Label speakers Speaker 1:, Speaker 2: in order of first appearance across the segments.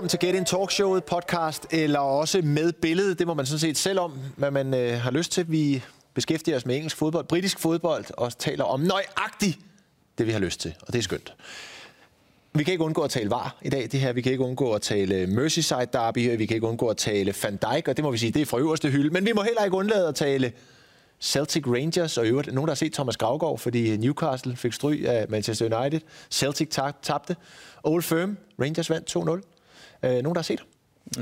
Speaker 1: Velkommen til Get In Talk Showet podcast, eller også med billede. Det må man sådan set selv om, hvad man øh, har lyst til. Vi beskæftiger os med engelsk fodbold, britisk fodbold, og taler om nøjagtigt det, vi har lyst til. Og det er skønt. Vi kan ikke undgå at tale var i dag, det her. Vi kan ikke undgå at tale Merseyside Derby, vi kan ikke undgå at tale Van Dijk, og det må vi sige, det er fra øverste hylde. Men vi må heller ikke undlade at tale Celtic Rangers, og øvrigt nogen, der har set Thomas Gravgaard, fordi Newcastle fik stryg af Manchester United. Celtic tabte. Old Firm, Rangers vandt 2-0. Øh, nogen, der har set ham?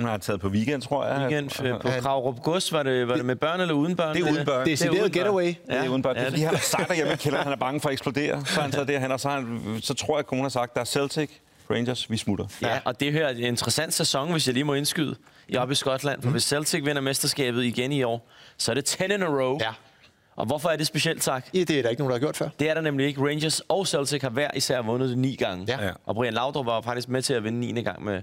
Speaker 2: Jeg har taget på weekend, tror jeg.
Speaker 3: Weekend øh, på Kravrup Gods. Var det, var det med børn eller uden børn?
Speaker 2: Det er uden børn.
Speaker 1: Det er decideret getaway.
Speaker 2: Ja, det er uden børn.
Speaker 3: Ja,
Speaker 2: Det er, fordi han har sagt derhjemme i kælderen, han er bange for at eksplodere. Så han taget det, han, og så, han, så tror jeg, at kommunen har sagt, der er Celtic, Rangers, vi smutter.
Speaker 3: Ja, og det her er en interessant sæson, hvis jeg lige må indskyde, i op i Skotland. For hvis Celtic vinder mesterskabet igen i år, så er det 10 in a row.
Speaker 1: Ja.
Speaker 3: Og hvorfor er det specielt, tak?
Speaker 1: Ja, det er der ikke nogen, der har gjort før.
Speaker 3: Det er der nemlig ikke. Rangers og Celtic har hver især vundet det ni gange.
Speaker 1: Ja.
Speaker 2: Ja.
Speaker 3: Og Brian Laudrup var faktisk med til at vinde 9. gang med,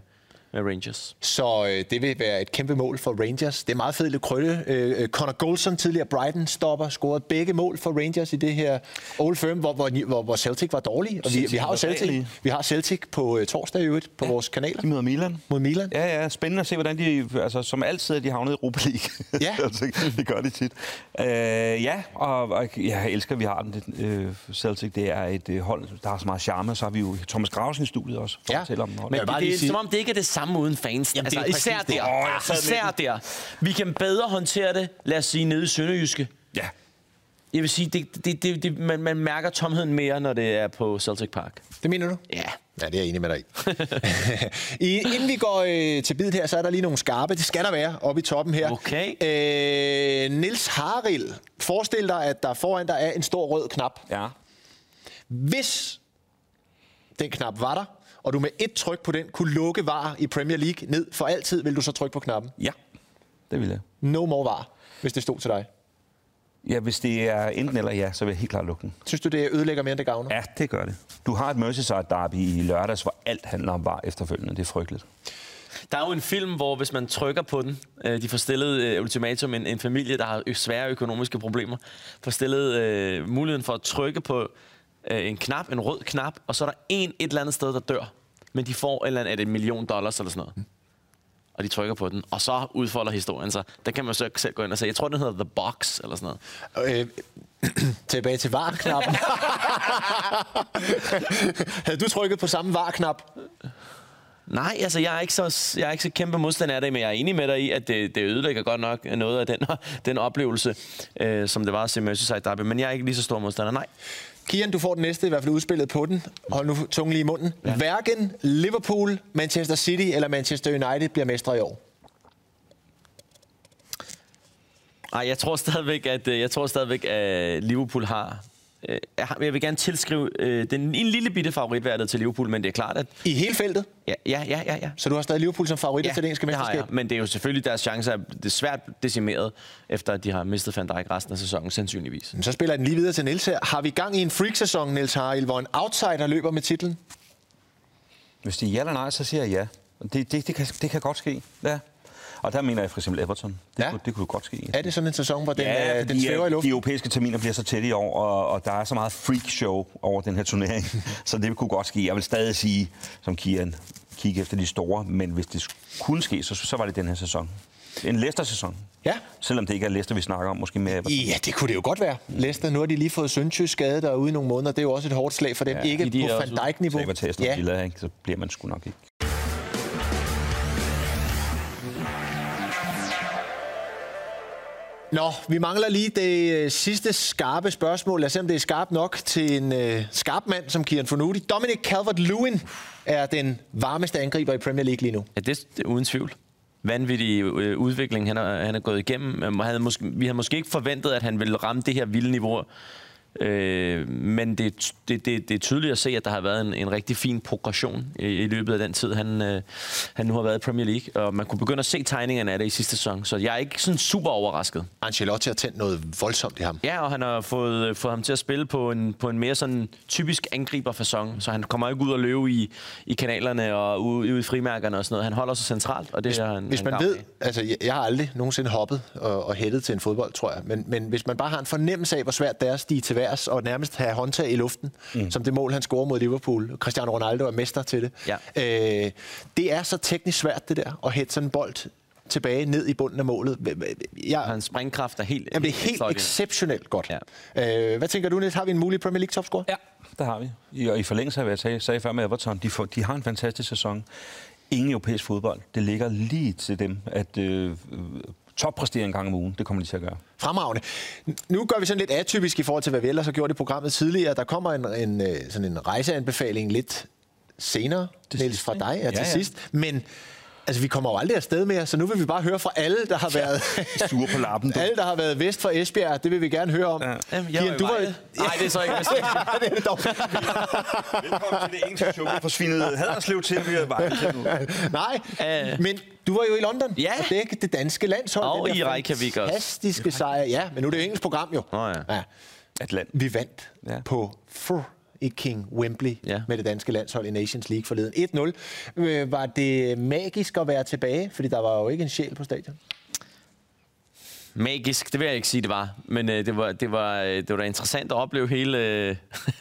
Speaker 3: med Rangers.
Speaker 1: Så øh, det vil være et kæmpe mål for Rangers. Det er meget fedt lidt krølle. Øh, øh, Connor Goldson, tidligere Brighton-stopper, scorede begge mål for Rangers i det her Old Firm, hvor, hvor, hvor, hvor Celtic var dårlig. Og vi, vi har jo Celtic,
Speaker 2: dårlige.
Speaker 1: vi har Celtic på øh, torsdag i øvrigt på ja. vores kanaler
Speaker 2: De møder Milan.
Speaker 1: mod Milan.
Speaker 2: Ja, ja, spændende at se, hvordan de, altså som altid, er de havnet i Europa League.
Speaker 1: Ja.
Speaker 2: Celtic. det gør de tit. Øh, ja, og, og jeg elsker, at vi har den. Det, øh, Celtic, det er et øh, hold, der har så meget charme. Så har vi jo Thomas Grausen i studiet også, for
Speaker 1: Ja.
Speaker 2: at om den hold.
Speaker 1: Men-
Speaker 3: det, det er som om, det ikke er det samme uden fans.
Speaker 1: Jamen,
Speaker 3: altså,
Speaker 1: det
Speaker 3: især
Speaker 1: det.
Speaker 3: der.
Speaker 2: Med
Speaker 3: især der. Vi kan bedre håndtere det, lad os sige, nede i Sønderjyske.
Speaker 2: ja.
Speaker 3: Jeg vil sige, det, det, det, det, man, man mærker tomheden mere, når det er på Celtic Park.
Speaker 1: Det mener du?
Speaker 3: Ja.
Speaker 1: Ja, det er jeg enig med dig i. I inden vi går øh, til bid her, så er der lige nogle skarpe. Det skal der være oppe i toppen her.
Speaker 3: Okay.
Speaker 1: Øh, Nils Haril, forestil dig, at der foran dig er en stor rød knap.
Speaker 2: ja.
Speaker 1: Hvis den knap var der, og du med et tryk på den kunne lukke var i Premier League ned for altid, vil du så trykke på knappen.
Speaker 2: Ja, det vil jeg.
Speaker 1: No more var, hvis det stod til dig.
Speaker 2: Ja, hvis det er enten eller ja, så vil jeg helt klart lukke den.
Speaker 1: Synes du, det ødelægger mere, end det gavner?
Speaker 2: Ja, det gør det. Du har et Merseyside derby i lørdags, hvor alt handler om var efterfølgende. Det er frygteligt.
Speaker 3: Der er jo en film, hvor hvis man trykker på den, øh, de får stillet øh, ultimatum, en, en familie, der har ø- svære økonomiske problemer, får stillet øh, muligheden for at trykke på øh, en knap, en rød knap, og så er der en et eller andet sted, der dør. Men de får et eller andet, er det en million dollars eller sådan noget. Og de trykker på den, og så udfolder historien sig. Der kan man så selv gå ind og se. Jeg tror, den hedder The Box eller sådan noget.
Speaker 1: Øh, tilbage til var-knappen. Havde du trykket på samme var-knap?
Speaker 3: Nej, altså jeg er ikke så, jeg er ikke så kæmpe modstander af det, men jeg er enig med dig i, at det, det ødelægger godt nok noget af den, den oplevelse, øh, som det var at se Merseyside Derby. Men jeg er ikke lige så stor modstander, nej.
Speaker 1: Kian, du får den næste, i hvert fald udspillet på den. Hold nu tungen lige i munden. Ja. Hverken Liverpool, Manchester City eller Manchester United bliver mestre i år.
Speaker 3: Ej, jeg tror stadigvæk, at øh, jeg tror stadigvæk, at Liverpool har. Øh, Jeg vil gerne tilskrive øh, den en lille bitte favoritværdet til Liverpool, men det er klart, at
Speaker 1: I hele feltet.
Speaker 3: ja, ja, ja, ja, ja.
Speaker 1: Så du har stadig Liverpool som favorit
Speaker 3: Ja,
Speaker 1: til det engelske mesterskab?
Speaker 3: jeg. Men det er jo selvfølgelig deres chancer er det er svært decimeret, efter at de har mistet Van Dijk resten af sæsonen, sandsynligvis.
Speaker 1: Så spiller den lige videre til Niels her. Har vi gang i en freak-sæson, Niels Haril, hvor en outsider løber med titlen?
Speaker 2: Hvis det er ja eller nej, så siger jeg ja. Det, det, det, kan, det kan godt ske. Ja. Og der mener jeg for eksempel Everton. Det,
Speaker 1: Ja.
Speaker 2: kunne, det kunne godt ske.
Speaker 1: Er det sådan en sæson, hvor den,
Speaker 2: Ja,
Speaker 1: ja, den
Speaker 2: fordi,
Speaker 1: svæver i
Speaker 2: øh, de
Speaker 1: luften?
Speaker 2: europæiske terminer bliver så tætte i år, og, og der er så meget freak show over den her turnering, så det kunne godt ske. Jeg vil stadig sige, som Kian, kigge efter de store, men hvis det kunne ske, så, så var det den her sæson. En Leicester-sæson.
Speaker 1: Ja.
Speaker 2: Selvom det ikke er Leicester, vi snakker om, måske mere.
Speaker 1: Ja, det kunne det jo godt være. Leicester, nu har de lige fået Søndsjø skade derude i nogle måneder. Det er jo også et hårdt slag for dem. Ja,
Speaker 2: Ja,
Speaker 1: ikke
Speaker 3: de
Speaker 1: på Van Dijk-niveau.
Speaker 2: Til Aston
Speaker 1: Ja,
Speaker 2: ikke? så bliver man sgu nok ikke.
Speaker 1: Nå, vi mangler lige det øh, sidste skarpe spørgsmål. Lad os se, om det er skarpt nok til en øh, skarp mand som Kieran Fornuti. Dominic Calvert-Lewin er den varmeste angriber i Premier League lige nu.
Speaker 3: Ja, det, det er uden tvivl. vanvittig øh, udvikling, han er, han er gået igennem. Man havde måske, vi havde måske ikke forventet, at han ville ramme det her vilde niveau. Øh, men det, det, det, det er tydeligt at se, at der har været en, en rigtig fin progression i, i løbet af den tid, han, øh, han nu har været i Premier League. Og man kunne begynde at se tegningerne af det i sidste sæson. Så jeg er ikke sådan super overrasket.
Speaker 1: Ancelotti har tændt noget voldsomt i ham.
Speaker 3: Ja, og han har fået, fået ham til at spille på en, på en mere sådan typisk angriberfasong, så han kommer ikke ud og løbe i, i kanalerne og ude, ude i frimærkerne og sådan noget. Han holder sig centralt, og det
Speaker 1: hvis,
Speaker 3: er han
Speaker 1: Hvis
Speaker 3: han
Speaker 1: man
Speaker 3: gavn
Speaker 1: ved,
Speaker 3: af.
Speaker 1: altså jeg, jeg har aldrig nogensinde hoppet og, og hættet til en fodbold, tror jeg, men, men hvis man bare har en fornemmelse af, hvor svært det er at stige til værs og nærmest have håndtag i luften, mm. som det mål, han scorer mod Liverpool. Cristiano Ronaldo er mester til det.
Speaker 3: Ja.
Speaker 1: Øh, det er så teknisk svært, det der, at hætte sådan en bold tilbage ned i bunden af målet. Jeg,
Speaker 3: Hans springkraft er helt...
Speaker 1: Jamen, det er helt exceptionelt godt.
Speaker 3: Ja.
Speaker 1: Øh, hvad tænker du, Niels? Har vi en mulig Premier League topscorer?
Speaker 2: Ja, der har vi. I, og i forlængelse af, hvad jeg sagde, sagde før med Everton, de, får, de har en fantastisk sæson. Ingen europæisk fodbold. Det ligger lige til dem, at øh, toppræstere en gang om ugen. Det kommer de til at gøre.
Speaker 1: Fremragende. Nu gør vi sådan lidt atypisk i forhold til, hvad vi ellers har gjort i programmet tidligere. Der kommer en, en, øh, sådan en rejseanbefaling lidt senere,
Speaker 2: Til
Speaker 1: Niels, fra dig, ja, til
Speaker 2: Ja, ja.
Speaker 1: sidst. Men altså, vi kommer jo aldrig afsted mere, så nu vil vi bare høre fra alle, der har været...
Speaker 2: Sure på lappen, du.
Speaker 1: alle, der har været vest for Esbjerg, det vil vi gerne høre om. Ja.
Speaker 3: Jamen, jeg var
Speaker 1: du var.
Speaker 3: Nej, det er så ikke...
Speaker 1: det er det dog.
Speaker 2: Velkommen til det engelske show for svinet Haderslev til, at vi er vejen til nu.
Speaker 1: Nej,
Speaker 3: Øh.
Speaker 1: men du var jo i London
Speaker 3: Ja.
Speaker 1: og dække det danske landshold.
Speaker 3: Og i Reykjavik også.
Speaker 1: Fantastiske sejr. Ja, men nu er det jo engelsk program jo.
Speaker 3: Nå ja.
Speaker 1: ja.
Speaker 2: Atlant.
Speaker 1: Vi vandt ja. På Fur i King Wembley ja.
Speaker 3: Ja.
Speaker 1: med det danske landshold i Nations League forleden. 1-0. Øh, var det magisk at være tilbage? Fordi der var jo ikke en sjæl på stadion.
Speaker 3: Magisk, det vil jeg ikke sige, det var. Men øh, det, var, det, var, øh, det var da interessant at opleve hele øh,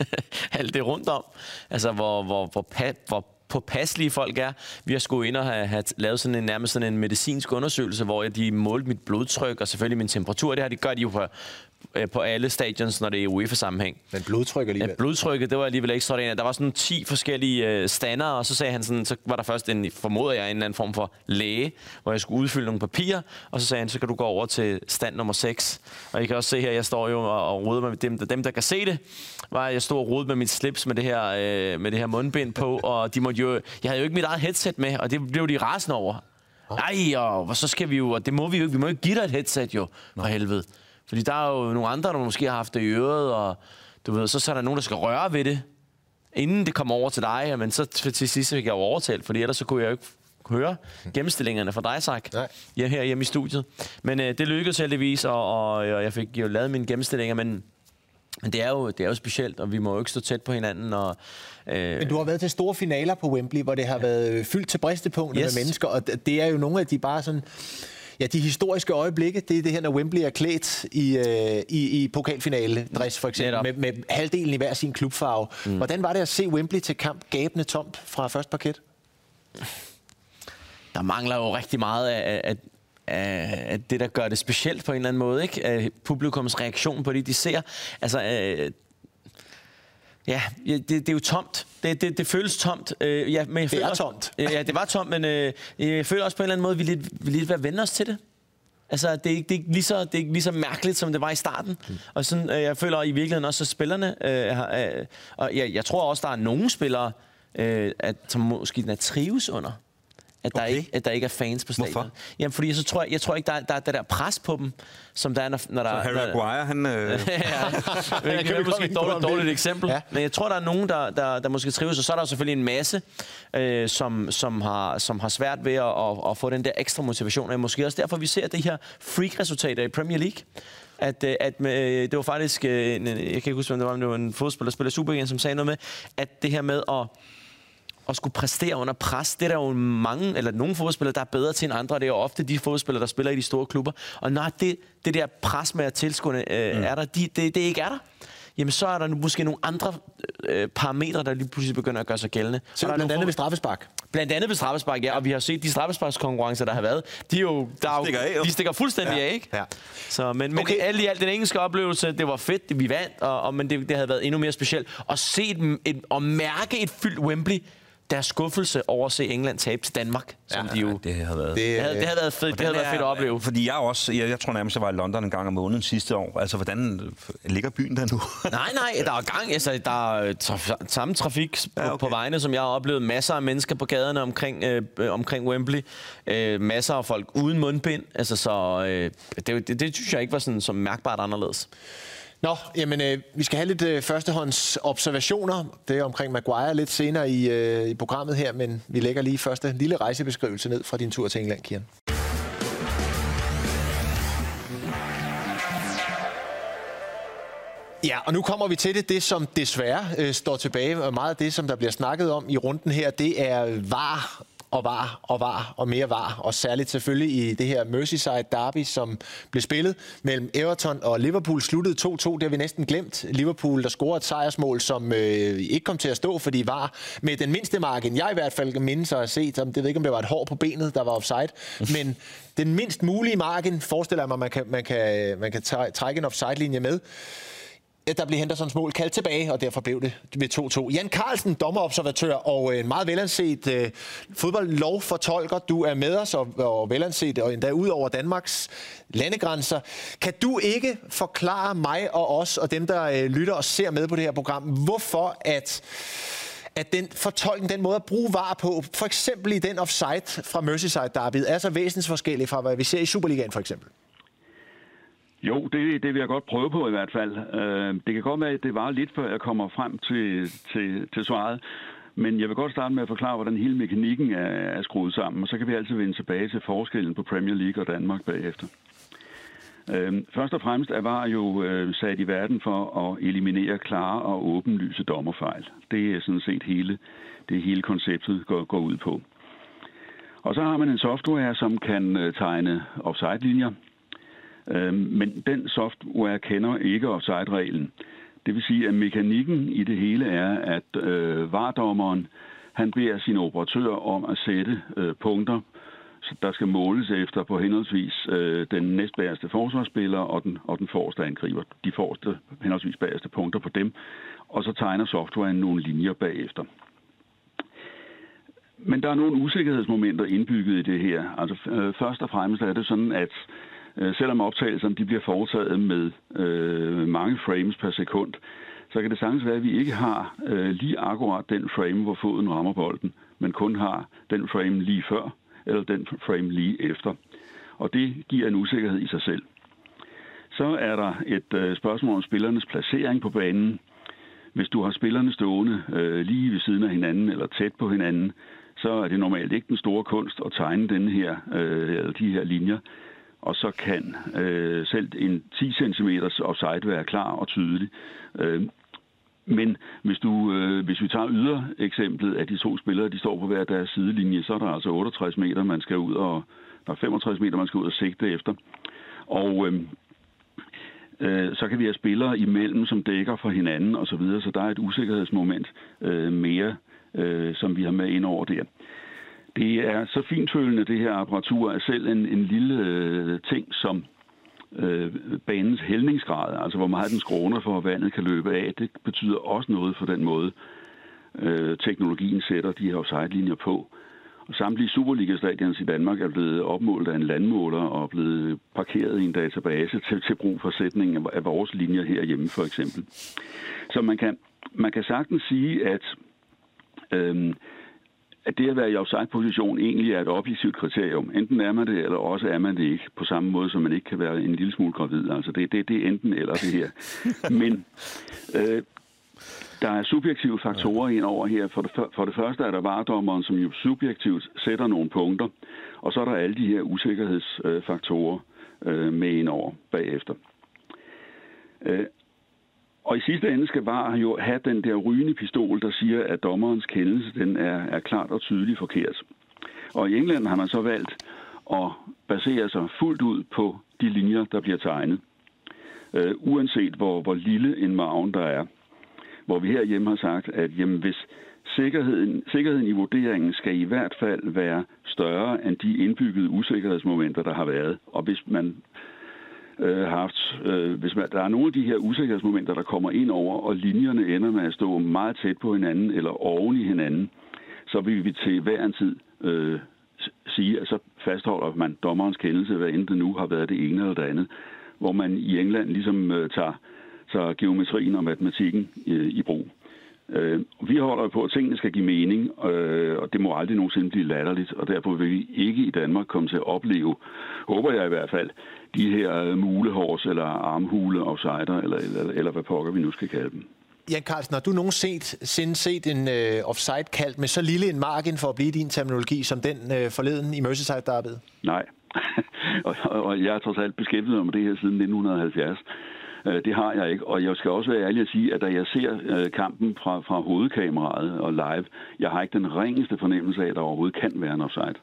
Speaker 3: alt det rundt om. Altså, hvor, hvor, hvor, pa, hvor påpasselige folk er. Vi har skulle ind og have, have lavet sådan en, nærmest sådan en medicinsk undersøgelse, hvor de målte mit blodtryk og selvfølgelig min temperatur. Det her, det gør de jo på, på alle stadions, når det er i UEFA-sammenhæng.
Speaker 1: Men blodtryk alligevel.
Speaker 3: Ja, blodtrykket, det var alligevel ikke sådan. Der var sådan 10 forskellige øh, stander, og så sagde han sådan, så var der først en, formoder jeg, en eller anden form for læge, hvor jeg skulle udfylde nogle papirer, og så sagde han, så kan du gå over til stand nummer 6. Og I kan også se her, jeg står jo og, og roder med dem, dem, der kan se det, var, jeg stod og rodede med mit slips med det her, øh, med det her mundbind på, og de måtte jo, jeg havde jo ikke mit eget headset med, og det blev de rasende over. Nej, og hvor så skal vi jo, og det må vi jo ikke, vi må ikke give dig et headset jo, for helvede. Fordi der er jo nogle andre, der måske har haft det i øret, og du ved, så, så er der nogen, der skal røre ved det, inden det kommer over til dig. Men så til, sidst fik jeg jo overtalt, fordi ellers så kunne jeg jo ikke høre gennemstillingerne fra dig, Sak, ja, her hjemme i studiet. Men øh, det lykkedes heldigvis, og, og, og jeg fik jo lavet mine gennemstillinger, men, men det, er jo, det er jo specielt, og vi må jo ikke stå tæt på hinanden. Og, øh,
Speaker 1: Men du har været til store finaler på Wembley, hvor det har været fyldt til bristepunkter yes. Med mennesker, og det er jo nogle af de bare sådan... Ja, de historiske øjeblikke, det er det her, når Wembley er klædt i, øh, i, i pokalfinale-dress, for eksempel, med,
Speaker 3: Netop.
Speaker 1: med halvdelen i hver sin klubfarve. Mm. Hvordan var det at se Wembley til kamp gabende tomt fra første parket?
Speaker 3: der mangler jo rigtig meget af, af, af, det, der gør det specielt på en eller anden måde. Ikke? Publikums reaktion på det, de ser. Altså, øh, ja, det, det er jo tomt. Det, det, det føles tomt. Øh, ja, men jeg
Speaker 1: Det er
Speaker 3: også,
Speaker 1: tomt.
Speaker 3: Ja, det var tomt, men øh, jeg føler også på en eller anden måde, at vi er lidt, vi er lidt ved at vende os til det. Altså, det er, ikke, det, er ikke lige så, det er ikke lige så mærkeligt, som det var i starten. Mm. Og sådan, øh, jeg føler i virkeligheden også, at spillerne... Øh, har, øh, og jeg, jeg tror også, der er nogle spillere, øh, at, som måske der trives under. At der,
Speaker 2: Okay.
Speaker 3: ikke, at der ikke er fans på stadion.
Speaker 2: Hvorfor?
Speaker 3: Jamen, fordi så tror jeg, jeg tror ikke, der, er- der er det der pres på dem, som der er, når, når der...
Speaker 2: Harry
Speaker 3: når,
Speaker 2: Maguire, han... Øh,
Speaker 3: ja, det
Speaker 1: kan
Speaker 3: kan
Speaker 1: vi
Speaker 3: måske et
Speaker 1: om
Speaker 3: dårligt, dårligt eksempel.
Speaker 1: Ja.
Speaker 3: Ja. Men jeg tror, der er nogen, der, der, der måske trives, og så er der selvfølgelig en masse, øh, som, som, har, som har svært ved at, at, at få den der ekstra motivation. Og måske også derfor, vi ser de her freak-resultater i Premier League. At, øh, at med, det var faktisk, øh, en, jeg kan ikke huske, hvem det var, men det var en fodspiller, der spiller Superligaen, som sagde noget med, at det her med at at skulle præstere under pres, det er der jo mange, eller nogle fodboldspillere, der er bedre til end andre, det er jo ofte de fodboldspillere, der spiller i de store klubber. Og når det, det der pres med at tilskuerne øh, mm. er der, de, det, det ikke er der, jamen så er der nu måske nogle andre øh, parametre, der lige pludselig begynder at gøre sig gældende.
Speaker 1: Så blandt andet ved straffespark.
Speaker 3: Blandt andet ved straffespark, ja, og vi har set de straffesparkskonkurrencer, der har været. De, er jo, der er jo,
Speaker 2: stikker af, jo.
Speaker 3: de stikker fuldstændig
Speaker 1: Ja,
Speaker 3: af, ikke?
Speaker 1: ja.
Speaker 3: Så, men, men
Speaker 1: Okay.
Speaker 3: alt i alt, den engelske oplevelse, det var fedt, vi vandt, og, og, men det, det havde været endnu mere specielt. At se et, et, og mærke et fyldt Wembley, deres skuffelse over at se England tabe til Danmark, som ja, de jo...
Speaker 2: Det har været...
Speaker 3: Det,
Speaker 1: Det,
Speaker 3: havde, det havde været fedt, det havde været fedt at opleve.
Speaker 2: Fordi jeg også, jeg, jeg tror nærmest, jeg var i London en gang om måneden sidste år. Altså, hvordan ligger byen der nu?
Speaker 3: Nej, nej, der er gang. Altså, der er tra- samme trafik på,
Speaker 2: Ja, okay.
Speaker 3: på vejene, som jeg har oplevet. Masser af mennesker på gaderne omkring, øh, øh, omkring Wembley. Øh, masser af folk uden mundbind. Altså, så øh, det, det, det synes jeg ikke var sådan, som mærkbart anderledes.
Speaker 1: Nå, jamen, øh, vi skal have lidt øh, førstehånds observationer. Det er omkring Maguire lidt senere i, øh, i programmet her, men vi lægger lige første lille rejsebeskrivelse ned fra din tur til England, Kian. Ja, og nu kommer vi til det. Det, som desværre øh, står tilbage, og meget af det, som der bliver snakket om i runden her, det er var og var og var og mere var. Og særligt selvfølgelig i det her Merseyside derby, som blev spillet mellem Everton og Liverpool. Sluttede 2-2, det har vi næsten glemt. Liverpool, der scorede et sejrsmål, som øh, ikke kom til at stå, fordi var med den mindste margin, jeg i hvert fald kan mindes at have set. Om, det ved ikke, om det var et hår på benet, der var offside. Men den mindst mulige margin, forestiller jeg mig, man kan, man kan, man kan træ- trække en offside-linje med. Der blev Hendersons mål kaldt tilbage, og derfor blev det ved 2-2. Jan Carlsen, dommerobservatør og en meget velanset øh, fodboldlovfortolker. Du er med os og, og velanset, og endda ud over Danmarks landegrænser. Kan du ikke forklare mig og os og dem, der øh, lytter og ser med på det her program, hvorfor at at den fortolkning, den måde at bruge var på, for eksempel i den offside fra Merseyside derbyet, er så væsensforskellig fra, hvad vi ser i Superligaen for eksempel?
Speaker 4: Jo, det, det vil jeg godt prøve på i hvert fald. Øh, det kan godt være, at det var lidt før jeg kommer frem til, til, til svaret. Men jeg vil godt starte med at forklare, hvordan hele mekanikken er, er skruet sammen, og så kan vi altid vende tilbage til forskellen på Premier League og Danmark bagefter. Øh, først og fremmest er VAR jo øh, sat i verden for at eliminere klare og åbenlyse dommerfejl. Det er sådan set hele, det hele konceptet går, går ud på. Og så har man en software, som kan øh, tegne offside-linjer, Øh, Men den software kender ikke offside-reglen. Det vil sige, at mekanikken i det hele er, at øh, vardommeren han beder sin operatør om at sætte øh, punkter, der skal måles efter på henholdsvis øh, den næstbæreste forsvarsspiller og den, og den forreste angriber. De forreste henholdsvis bagerste punkter på dem, og så tegner softwaren nogle linjer bagefter. Men der er nogle usikkerhedsmomenter indbygget i det her. Altså øh, først og fremmest er det sådan, at øh, selvom optagelserne de bliver foretaget med øh, mange frames per sekund, så kan det sagtens være, at vi ikke har øh, lige akkurat den frame, hvor foden rammer bolden, men kun har den frame lige før, eller den frame lige efter. Og det giver en usikkerhed i sig selv. Så er der et øh, spørgsmål om spillernes placering på banen. Hvis du har spillerne stående øh, lige ved siden af hinanden eller tæt på hinanden, så er det normalt ikke den store kunst at tegne denne her, øh, eller de her linjer. Og så kan øh, selv en 10 cm offside være klar og tydelig. Øh, men hvis, du, øh, hvis vi tager yder eksemplet, at de to spillere de står på hver deres sidelinje, så er der altså 68 meter, man skal ud og der er 65 meter, man skal ud og sigte efter. Og øh, øh, så kan vi have spillere imellem, som dækker for hinanden osv., så, videre, så der er et usikkerhedsmoment øh, mere, øh, som vi har med ind over der. Det er så fintfølende, det her apparatur, at selv en, en lille øh, ting som øh, banens hældningsgrad, altså hvor meget den skråner for, at vandet kan løbe af, det betyder også noget for den måde, øh, teknologien sætter de her offside-linjer på. Og samtlige Superliga-stadions i Danmark er blevet opmålt af en landmåler og blevet parkeret i en database til, til brug for sætningen af, vores linjer herhjemme for eksempel. Så man kan, man kan sagtens sige, at, øhm, at det at være i offside-position egentlig er et objektivt kriterium. Enten er man det, eller også er man det ikke. På samme måde, som man ikke kan være en lille smule gravid. Altså det, det, det er enten eller det her. Men øh, der er subjektive faktorer ind over her. For det, for det første er der varedommeren, som jo subjektivt sætter nogle punkter, og så er der alle de her usikkerhedsfaktorer øh, med ind over bagefter. Øh, og i sidste ende skal VAR jo have den der rygende pistol, der siger, at dommerens kendelse den er, er klart og tydeligt forkert. Og i England har man så valgt at basere sig fuldt ud på de linjer, der bliver tegnet. Øh, uanset hvor, hvor lille en maven der er hvor vi herhjemme har sagt, at jamen, hvis sikkerheden, sikkerheden i vurderingen skal i hvert fald være større end de indbyggede usikkerhedsmomenter, der har været. Og hvis man øh, har haft, øh, hvis man, der er nogle af de her usikkerhedsmomenter, der kommer ind over, og linjerne ender med at stå meget tæt på hinanden eller oven i hinanden, så vil vi til hver en tid øh, sige, at så fastholder man dommerens kendelse, hvad end det nu har været det ene eller det andet, hvor man i England ligesom øh, tager, tager geometrien og matematikken øh, i brug. Øh, vi holder på, at tingene skal give mening, øh, og det må aldrig nogensinde blive latterligt, og derfor vil vi ikke i Danmark komme til at opleve, håber jeg i hvert fald, de her mulehårs eller armhule offsider, eller, eller, eller hvad pokker vi nu skal kalde dem.
Speaker 1: Jan Carlsen, har du nogensinde set en øh, offside kaldt med så lille en margin for at blive din terminologi, som den øh, forleden i Merseyside derved?
Speaker 4: Nej, og, og jeg er trods alt beskæftiget med det her siden 1970. Øh, det har jeg ikke, og jeg skal også være ærlig at sige, at da jeg ser øh, kampen fra, fra hovedkameraet og live, jeg har ikke den ringeste fornemmelse af, at der overhovedet kan være en offside.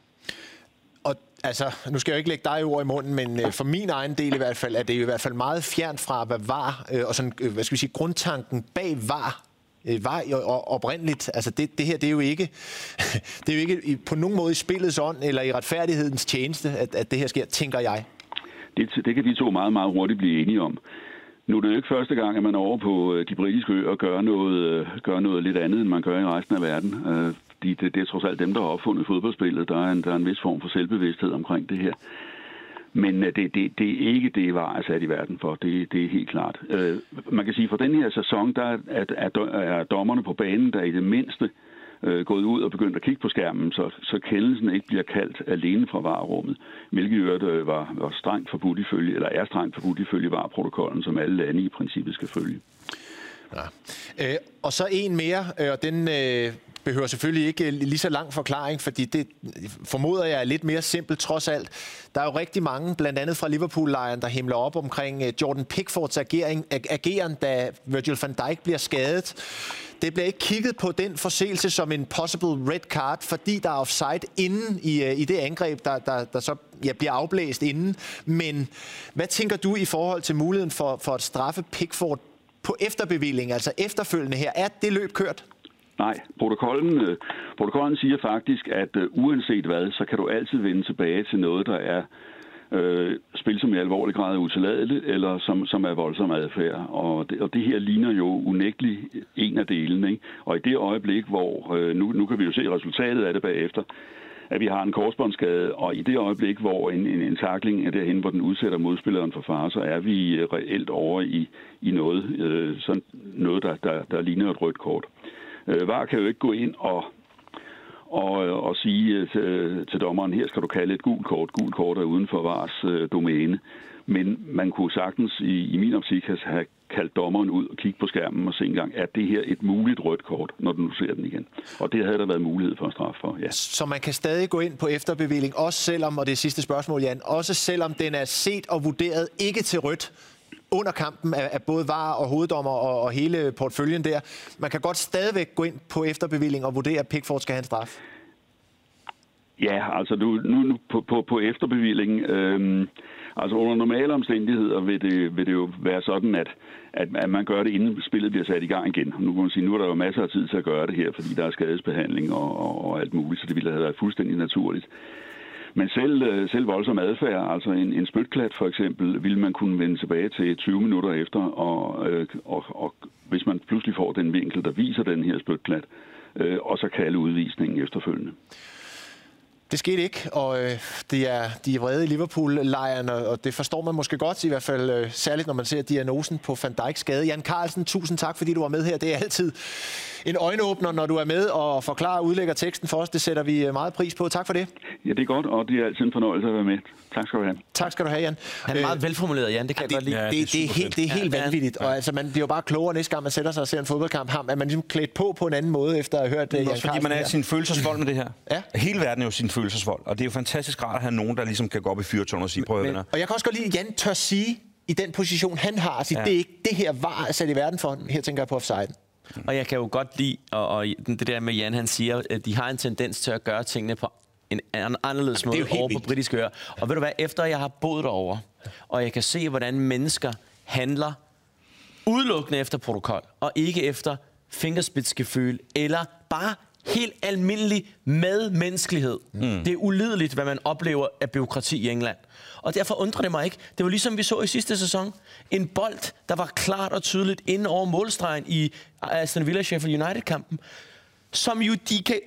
Speaker 1: Og altså, nu skal jeg jo ikke lægge dig ord i munden, men øh, for min egen del i hvert fald, er det jo i hvert fald meget fjernt fra, hvad var, og sådan, hvad skal vi sige, grundtanken bag var var oprindeligt. Altså det, det her, det er jo ikke, det er jo ikke på nogen måde i spillets ånd eller i retfærdighedens tjeneste, at, at det her sker, tænker jeg.
Speaker 4: Det, det kan de to meget, meget hurtigt blive enige om. Nu er det jo ikke første gang, at man er over på øh, de britiske øer og gør noget, øh, gør noget lidt andet, end man gør i resten af verden. Øh, fordi det, det er trods alt dem, der har opfundet fodboldspillet. Der er en, der er en vis form for selvbevidsthed omkring det her. Men det, det, det er ikke det, var er sat i verden for. Det, det er helt klart. man kan sige, at for den her sæson, der er, er, er dommerne på banen, der i det mindste øh, øh, gået ud og begyndt at kigge på skærmen, så, så kendelsen ikke bliver kaldt alene fra varerummet, hvilket i øvrigt øh, var, var strengt forbudt ifølge, eller er strengt forbudt ifølge vareprotokollen, som alle lande i princippet skal følge.
Speaker 1: Ja. Øh, og så en mere, øh, og den øh, behøver selvfølgelig ikke øh, lige så lang forklaring, fordi det øh, formoder jeg er lidt mere simpelt trods alt. Der er jo rigtig mange, blandt andet fra Liverpool-lejren, der himler op omkring øh, Jordan Pickfords agering, ageren, da Virgil van Dijk bliver skadet. Det bliver ikke kigget på den forseelse som en possible red card, fordi der er offside inden i, i det angreb, der, der, der så ja, bliver afblæst inden. Men hvad tænker du i forhold til muligheden for, for at straffe Pickford på efterbevilling, altså efterfølgende her? Er det løb kørt?
Speaker 4: Nej, protokollen, øh, protokollen siger faktisk, at øh, uanset hvad, så kan du altid vende tilbage til noget, der er øh, spil, som i alvorlig grad er utilladeligt, eller som, som er voldsom adfærd. Og det, og det her ligner jo unægteligt en af delene. Ikke? Og i det øjeblik, hvor, øh, nu, nu kan vi jo se resultatet af det bagefter, at vi har en korsbåndsskade, og i det øjeblik, hvor en, en, en takling er derhen, hvor den udsætter modspilleren for fare, så er vi reelt over i, i noget, øh, sådan noget der, der, der ligner et rødt kort. Øh, VAR kan jo ikke gå ind og og, og sige øh, til, til dommeren, her skal du kalde et gult kort. Gult kort er uden for VARs øh, domæne. Men man kunne sagtens i, i min optik have kaldt dommeren ud og kigge på skærmen og se engang, er det her et muligt rødt kort, når du nu ser den igen? Og det havde der været mulighed for at straffe for, ja.
Speaker 1: Så man kan stadig gå ind på efterbevilling, også selvom, og det er sidste spørgsmål, Jan, også selvom den er set og vurderet ikke til rødt, under kampen af, af både VAR og hoveddommer og, og hele portføljen der. Man kan godt stadigvæk gå ind på efterbevilling og vurdere, at Pickford skal have en straf.
Speaker 4: Ja, altså nu, nu, nu på, på, på efterbevilling. Øhm, altså under normale omstændigheder vil det, vil det jo være sådan, at, at, at man gør det, inden spillet bliver sat i gang igen. Nu kan man sige, nu er der jo masser af tid til at gøre det her, fordi der er skadesbehandling og, og, og alt muligt, så det ville have været fuldstændig naturligt. Men selv, øh, selv voldsom adfærd, altså en, en spytklat for eksempel, vil man kunne vende tilbage til 20 minutter efter, og, øh, og, og hvis man pludselig får den vinkel, der viser den her spytklat, øh, og så kalde udvisningen efterfølgende.
Speaker 1: Det skete ikke, og øh, det er, de er vrede i Liverpool-lejren, og det forstår man måske godt, i hvert fald øh, særligt når man ser diagnosen på Van Dijks skade. Jan Carlsen, tusind tak, fordi du var med her. Det er altid en øjenåbner, når du er med og forklarer og udlægger teksten for os. Det sætter vi øh, meget pris på. Tak for det.
Speaker 4: Ja, det er godt, og det er altid en fornøjelse at være med. Tak skal du have.
Speaker 1: Tak skal du have, Jan.
Speaker 3: Han er meget øh, velformuleret, Jan. Det kan ja, jeg det, godt lide.
Speaker 1: Ja, det, det, det, er helt, det er helt ja, vanvittigt. Ja. Og altså, man bliver jo bare klogere næste gang, man sætter sig og ser en fodboldkamp. Ham, at man ligesom klædt på på en anden måde, efter at have hørt det.
Speaker 2: Jan fordi man er sin følelsesvold med det her.
Speaker 1: Ja.
Speaker 2: Hele verden er jo sin følelsesvold. Og det er jo fantastisk rart at have nogen, der ligesom kan gå op i fyrtårnet og sige, prøv at
Speaker 1: Og jeg kan også godt lide, at Jan tør sige, i den position, han har, at sige, ja. det er ikke det her var sat i verden for. Her tænker jeg på offside.
Speaker 3: Og jeg kan jo godt lide, og, og det der med Jan, han siger, at de har en tendens til at gøre tingene på en anderledes måde over vildt. på britiske øer. Og ved du hvad, efter jeg har boet derovre, og jeg kan se, hvordan mennesker handler udelukkende efter protokol, og ikke efter fingerspidsgefühl, eller bare helt almindelig medmenneskelighed. Mm. Det er ulideligt, hvad man oplever af byråkrati i England. Og derfor undrer det mig ikke. Det var ligesom vi så i sidste sæson. En bold, der var klart og tydeligt inde over målstregen i Aston Villa Sheffield United-kampen. som jo de kan...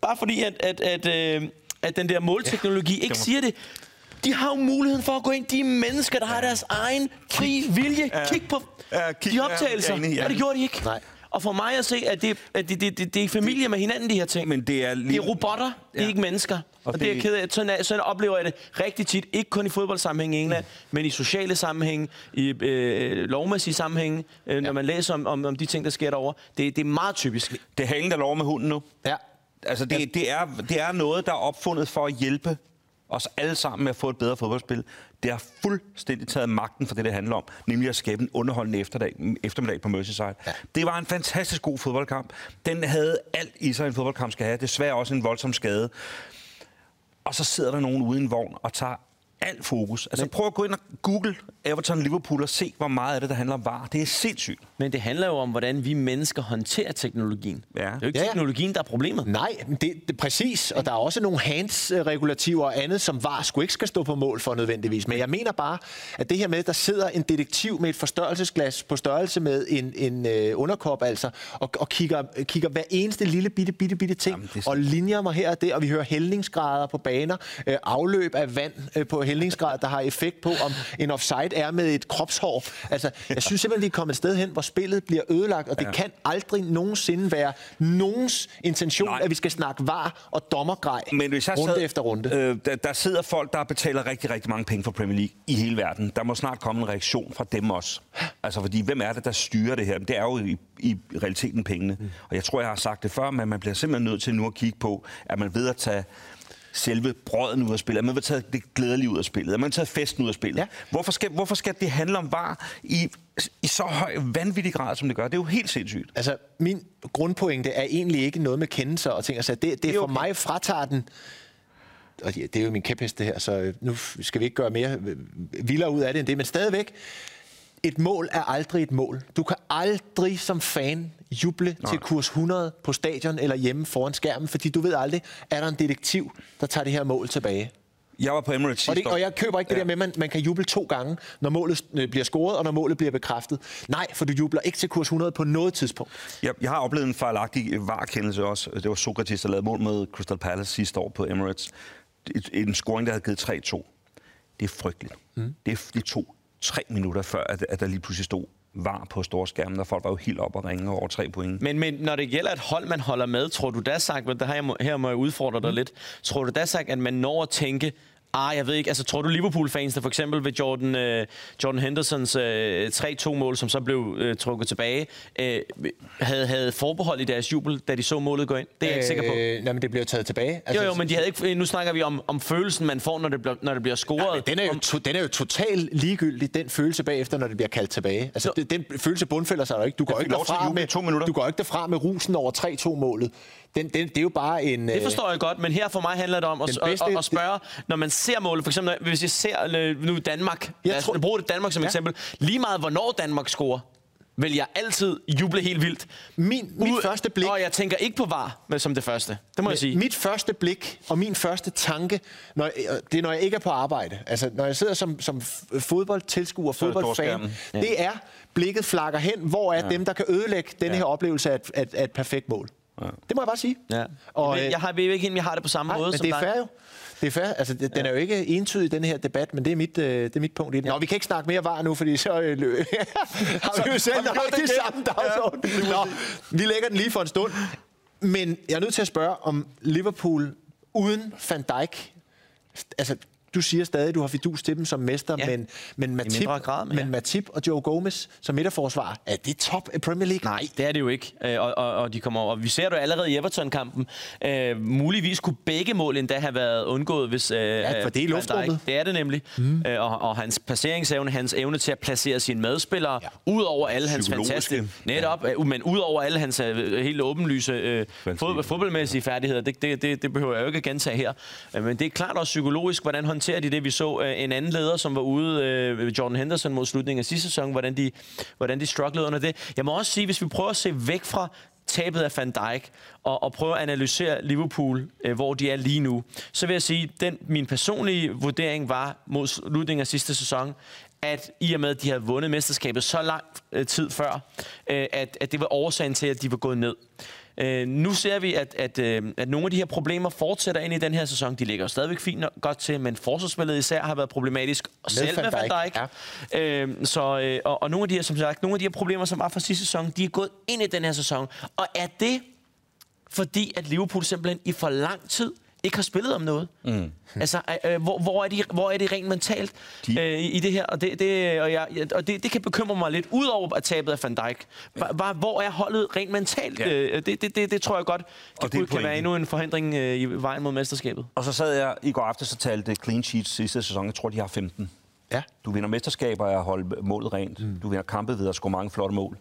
Speaker 3: Bare fordi, at, at, at, øh, at den der målteknologi ja, ikke siger det, de har jo muligheden for at gå ind. De er mennesker, der har deres egen fri vilje. Kig på
Speaker 2: Ja, kig-
Speaker 3: de optagelser.
Speaker 2: er ja.
Speaker 3: Og det gjorde de ikke.
Speaker 1: Nej.
Speaker 3: Og for mig at se, at det, at det, det, det, det er familie med hinanden, de her ting.
Speaker 2: Men det er lige...
Speaker 3: Det er robotter, det er
Speaker 2: Ja.
Speaker 3: ikke mennesker. Og,
Speaker 2: Og
Speaker 3: og det er jeg
Speaker 2: det-
Speaker 3: ked af. Sådan, er- sådan oplever jeg det rigtig tit. Ikke kun i fodboldsammenhæng i England, mm. men i sociale sammenhæng, i øh, lovmæssige sammenhæng, øh, ja. når man læser om, om, om de ting, der sker derovre. Det, det er meget typisk.
Speaker 2: Det er halen, der lover med hunden nu.
Speaker 1: Ja.
Speaker 2: Altså, det, det, er, det er noget, der er opfundet for at hjælpe os alle sammen med at få et bedre fodboldspil. Det har fuldstændig taget magten for det, det handler om, nemlig at skabe en underholdende efterdag, eftermiddag på Merseyside. Ja. Det var en fantastisk god fodboldkamp. Den havde alt i sig, en fodboldkamp skal have. Desværre også en voldsom skade. Og så sidder der nogen ude i en vogn og tager alt fokus. Altså prøv at gå ind og google Everton Liverpool og se, hvor meget af det, der handler om var. Det er sindssygt.
Speaker 3: Men det handler jo om, hvordan vi mennesker håndterer teknologien.
Speaker 2: Ja.
Speaker 3: Det er jo ikke
Speaker 1: Ja,
Speaker 3: teknologien, der er problemet.
Speaker 1: Nej, men det, det præcis. Og der er også nogle hands-regulativer og andet, som var sgu ikke skal stå på mål for nødvendigvis. Men jeg mener bare, at det her med, at der sidder en detektiv med et forstørrelsesglas på størrelse med en, en øh, underkop, altså, og, og kigger, kigger hver eneste lille bitte, bitte, bitte ting,
Speaker 2: Jamen,
Speaker 1: og linjer mig her og der, og vi hører hældningsgrader på baner, øh, afløb af vand øh, på hældningsgrader, der har effekt på, om en offside er med et kropshår. Altså, jeg synes simpelthen, vi er kommet et sted hen, hvor spillet bliver ødelagt, og det
Speaker 2: Ja.
Speaker 1: kan aldrig nogensinde være nogens intention,
Speaker 2: Nej.
Speaker 1: at vi skal snakke var og dommergrej
Speaker 2: Men hvis jeg
Speaker 1: runde
Speaker 2: sad,
Speaker 1: efter runde.
Speaker 2: Øh, der, der sidder folk, der betaler rigtig, rigtig mange penge for Premier League i hele verden. Der må snart komme en reaktion fra dem også. Altså, fordi hvem er det, der styrer det her? Det er jo i, i realiteten pengene. Mm. Og jeg tror, jeg har sagt det før, men man bliver simpelthen nødt til nu at kigge på, at man ved at tage selve brøden ud af spillet, at man vil tage det glædelige ud af spillet, at man vil tage festen ud af spillet.
Speaker 1: Ja.
Speaker 2: Hvorfor, skal, hvorfor skal det handle om var i, i så høj vanvittig grad, som det gør? Det er jo helt sindssygt.
Speaker 1: Altså, min grundpointe er egentlig ikke noget med kendelser og ting. Altså, det, det
Speaker 2: Det er
Speaker 1: for
Speaker 2: okay.
Speaker 1: mig fratager den... Og det er jo min kæphest, det her, så nu skal vi ikke gøre mere øh, vildere ud af det end det, men stadigvæk, et mål er aldrig et mål. Du kan aldrig som fan juble Nej. til kurs 100 på stadion eller hjemme foran skærmen, fordi du ved aldrig, er der en detektiv, der tager det her mål tilbage.
Speaker 2: Jeg var på Emirates
Speaker 1: Og, det, og jeg køber ikke det
Speaker 2: Ja.
Speaker 1: der med, at man, man kan juble to gange, når målet øh, bliver scoret, og når målet bliver bekræftet. Nej, for du jubler ikke til kurs 100 på noget tidspunkt.
Speaker 2: Jeg, jeg har oplevet en fejlagtig var-kendelse også. Det var Sokrates, der lavede mål med Crystal Palace sidste år på Emirates. En scoring, der havde givet 3-2. Det er frygteligt. Mm. Det, er- det tog tre minutter før, at, at der lige pludselig stod var på store skærmen, og folk var jo helt op og ringe over tre point.
Speaker 3: Men, men når det gælder et hold, man holder med, tror du da sagt, men det her, må, her må jeg udfordre dig lidt, tror du da sagt, at man når at tænke, Ah, jeg ved ikke. Altså, tror du Liverpool-fans, der for eksempel ved Jordan, øh, Jordan Hendersons øh, 3-2-mål, som så blev øh, trukket tilbage, øh, havde, havde forbehold i deres jubel, da de så målet gå ind? Det er jeg ikke sikker på.
Speaker 1: Øh, nej, men det bliver taget tilbage.
Speaker 3: Jo, jo, men de havde ikke, nu snakker vi om, om følelsen, man får, når det bliver, når det bliver scoret.
Speaker 1: Men den, er jo
Speaker 3: om,
Speaker 1: to, den er jo totalt ligegyldig, den følelse bagefter, når det bliver kaldt tilbage. Altså,
Speaker 3: Så-
Speaker 1: den, den følelse bundfælder sig jo ikke. Du går ikke derfra med,
Speaker 2: to minutter.
Speaker 1: du går ikke derfra med rusen over 3-2-målet. Den, den, det er jo bare en...
Speaker 3: Det forstår jeg godt, men her for mig handler det om at,
Speaker 1: Den bedste-
Speaker 3: at, at spørge, når man ser målet, for eksempel hvis jeg ser øh, nu Danmark,
Speaker 1: Jeg
Speaker 3: lad os
Speaker 1: tror-
Speaker 3: bruge det Danmark som
Speaker 1: Ja.
Speaker 3: eksempel, lige meget hvornår Danmark scorer, vil jeg altid juble helt vildt.
Speaker 1: Min, mit
Speaker 3: Ud-
Speaker 1: første blik...
Speaker 3: Og jeg tænker ikke på VAR men som det første. Det må jeg sige.
Speaker 1: Mit første blik og min første tanke, når, jeg- det er, når jeg ikke er på arbejde. Altså, når jeg sidder som, som fodboldtilskuer,
Speaker 2: er det
Speaker 1: fodboldfan, ja. det er, blikket flakker hen, hvor er ja. dem, der kan ødelægge denne her oplevelse af et, af, af et perfekt mål. Ja. Det må jeg bare sige.
Speaker 3: Ja.
Speaker 1: Og,
Speaker 3: Og,
Speaker 1: øh,
Speaker 3: jeg har ved ikke, om jeg har det på samme
Speaker 1: Nej,
Speaker 3: måde
Speaker 1: men
Speaker 3: som
Speaker 1: det er fair jo. Det er fair. Altså, det, den er jo ikke entydig, den her debat, men det er mit, øh, det er mit punkt i den. Nå, vi kan ikke snakke mere var nu, fordi så øh, lø- har vi jo selv nøjagtigt
Speaker 2: det igen?
Speaker 1: samme dagsorden. Nå, vi lægger den lige for en stund. Men jeg er nødt til at spørge om Liverpool uden Van Dijk. Altså, du siger stadig, at du har fidus til dem som mester,
Speaker 3: Ja.
Speaker 1: men, men, Matip,
Speaker 3: mindre grad, men
Speaker 1: men
Speaker 3: ja.
Speaker 1: Matip og Joe Gomez som midterforsvar, er det top i Premier League?
Speaker 3: Nej, det er det jo ikke. Øh, Og, og, og, de kommer, og vi ser det jo allerede i Everton-kampen. Øh, muligvis kunne begge mål endda have været undgået, hvis... Øh,
Speaker 1: Ja, for det er luftrummet.
Speaker 3: Det er det nemlig. Mm. Øh, og, og hans placeringsevne, hans evne til at placere sine medspillere, ja. ud over alle hans fantastiske... Netop, ja. men ud over alle hans øh, helt åbenlyse øh, fod, fodboldmæssige færdigheder. Det, det, det, det behøver jeg jo ikke at gentage her. Øh, Men det er klart også psykologisk, hvordan håndterer de det. Vi så øh, en anden leder, som var ude, øh, Jordan Henderson, mod slutningen af sidste sæson, hvordan de, hvordan de strugglede under det. Jeg må også sige, hvis vi prøver at se væk fra tabet af Van Dijk, og, og prøve at analysere Liverpool, øh, hvor de er lige nu, så vil jeg sige, den min personlige vurdering var mod slutningen af sidste sæson, at i og med, at de havde vundet mesterskabet så lang øh, tid før, øh, at, at det var årsagen til, at de var gået ned. Øh, nu ser vi, at, at, øh, at nogle af de her problemer fortsætter ind i den her sæson. De ligger jo stadigvæk fint nok godt til, men forsvarsspillet især har været problematisk. Og selv med Van
Speaker 1: Dijk,
Speaker 3: Dijk. Ja. Øh, så, øh, og, og nogle af de her, som sagt, nogle af de her problemer, som var fra sidste sæson, de er gået ind i den her sæson. Og er det fordi, at Liverpool simpelthen i for lang tid ikke har spillet om noget. Mm. Altså, øh, hvor, hvor, er de, hvor er det rent mentalt
Speaker 2: De-
Speaker 3: øh, i, det her? Og, det, det, og, jeg, og det, det kan bekymre mig lidt, udover at tabet af Van Dijk. Hva- Hvor er holdet rent mentalt?
Speaker 2: Ja.
Speaker 3: Øh, det, det, det, det tror jeg godt kan,
Speaker 2: det
Speaker 3: kan, være endnu en forhindring øh, i vejen mod mesterskabet.
Speaker 2: Og så sad jeg i går aftes og talte clean sheets sidste sæson. Jeg tror, de har 15.
Speaker 1: Ja.
Speaker 2: Du vinder mesterskaber af at holde målet rent. Mm. Du vinder kampe ved at score mange flotte mål.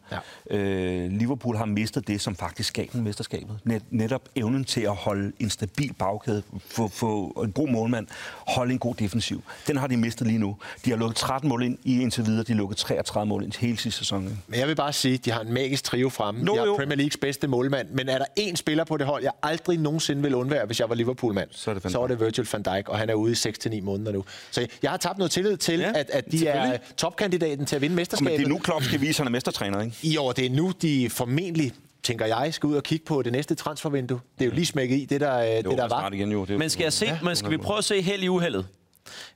Speaker 1: Ja.
Speaker 2: Øh, Liverpool har mistet det, som faktisk gav dem mesterskabet. Net, netop evnen til at holde en stabil bagkæde, få, få en god målmand, holde en god defensiv. Den har de mistet lige nu. De har lukket 13 mål ind i indtil videre. De har lukket 33 mål ind hele sidste sæson.
Speaker 1: Men jeg vil bare sige, at de har en magisk trio fremme.
Speaker 2: Nå,
Speaker 1: de har
Speaker 2: jo.
Speaker 1: Premier Leagues bedste målmand. Men er der én spiller på det hold, jeg aldrig nogensinde ville undvære, hvis jeg var Liverpool-mand,
Speaker 2: Så er det
Speaker 1: så var det Virgil van Dijk, og han er ude i 6-9 måneder nu. Så jeg har tabt noget tillid til,
Speaker 3: Ja,
Speaker 1: ja, at, at de er topkandidaten til at vinde
Speaker 2: Men
Speaker 1: mesterskabet.
Speaker 2: det er nu, Klopp skal vise, at han er mestertræner, ikke?
Speaker 1: År, det er nu, de formentlig tænker jeg, skal ud og kigge på det næste transfervindue. Det er jo lige smækket i, det der, øh,
Speaker 2: Jo,
Speaker 1: det der var.
Speaker 2: igen, jo. Det er-
Speaker 3: Men skal, jeg se,
Speaker 1: Ja.
Speaker 3: men skal vi prøve at se held i uheldet?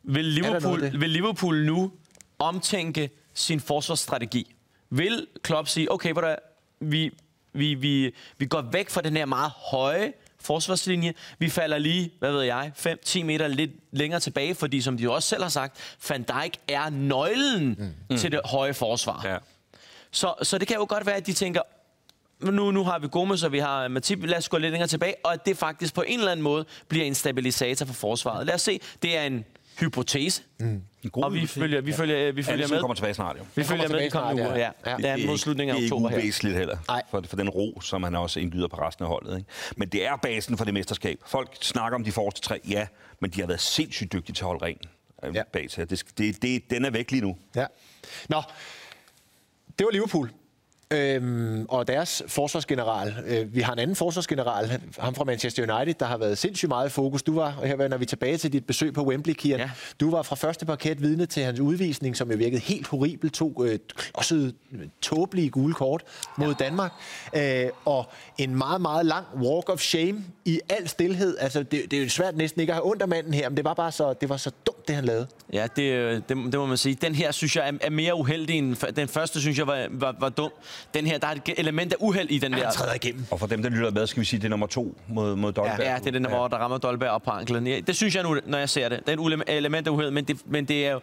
Speaker 3: Vil Liverpool, vil Liverpool nu omtænke sin forsvarsstrategi? Vil Klopp sige, okay, hvor der, vi, vi, vi, vi går væk fra den her meget høje forsvarslinje. Vi falder lige, hvad ved jeg, 5-10 meter lidt længere tilbage, fordi som de jo også selv har sagt, Van Dijk er nøglen mm. til det høje forsvar.
Speaker 2: Ja.
Speaker 3: Så, så det kan jo godt være, at de tænker, nu, nu har vi Gomes, og vi har Matip, lad os gå lidt længere tilbage, og at det faktisk på en eller anden måde bliver en stabilisator for forsvaret. Lad os se, det er en hypotese, mm.
Speaker 2: God
Speaker 3: og vi følger, vi følger, vi følger
Speaker 2: Alisson
Speaker 3: med.
Speaker 2: kommer tilbage snart, jo.
Speaker 3: Vi følger med de kommende uger.
Speaker 1: ja.
Speaker 3: Ja.
Speaker 1: Ja.
Speaker 3: Det er mod slutningen af
Speaker 2: det er
Speaker 3: oktober
Speaker 2: ikke
Speaker 3: her.
Speaker 2: uvæsentligt heller, for, for den ro, som han også indbyder på resten af holdet. Ikke? Men det er basen for det mesterskab. Folk snakker om de forreste tre, ja, men de har været sindssygt dygtige til at holde ren øh,
Speaker 1: Ja.
Speaker 2: bag sig. Det, det, det, den er væk lige nu.
Speaker 1: Ja. Nå, det var Liverpool. Øhm, og deres forsvarsgeneral. Øh, vi har en anden forsvarsgeneral, ham fra Manchester United, der har været sindssygt meget i fokus. Du var, og her vender vi tilbage til dit besøg på Wembley, Kian.
Speaker 3: Ja.
Speaker 1: Du var fra første parket vidne til hans udvisning, som jo virkede helt horribelt. To øh, klodsede, tåbelige gule kort mod Danmark. Øh, og en meget, meget lang walk of shame i al stillhed. Altså, det, det er jo svært næsten ikke at have ondt af manden her, men det var bare så, det var så dumt, det han lavede.
Speaker 3: Ja, det, øh, det, det må man sige. Den her, synes jeg, er, er mere uheldig end den første, synes jeg, var, var, var dum. Den her, der er et element af uheld i den der.
Speaker 1: Han træder igennem.
Speaker 2: Og for dem, der lytter med, skal vi sige, det er nummer to mod, mod Dolberg.
Speaker 3: Ja, det er den, hvor der rammer Dolberg op på anklen. Ja, det synes jeg nu, når jeg ser det. Det er et element af uheld, men det, men det er jo...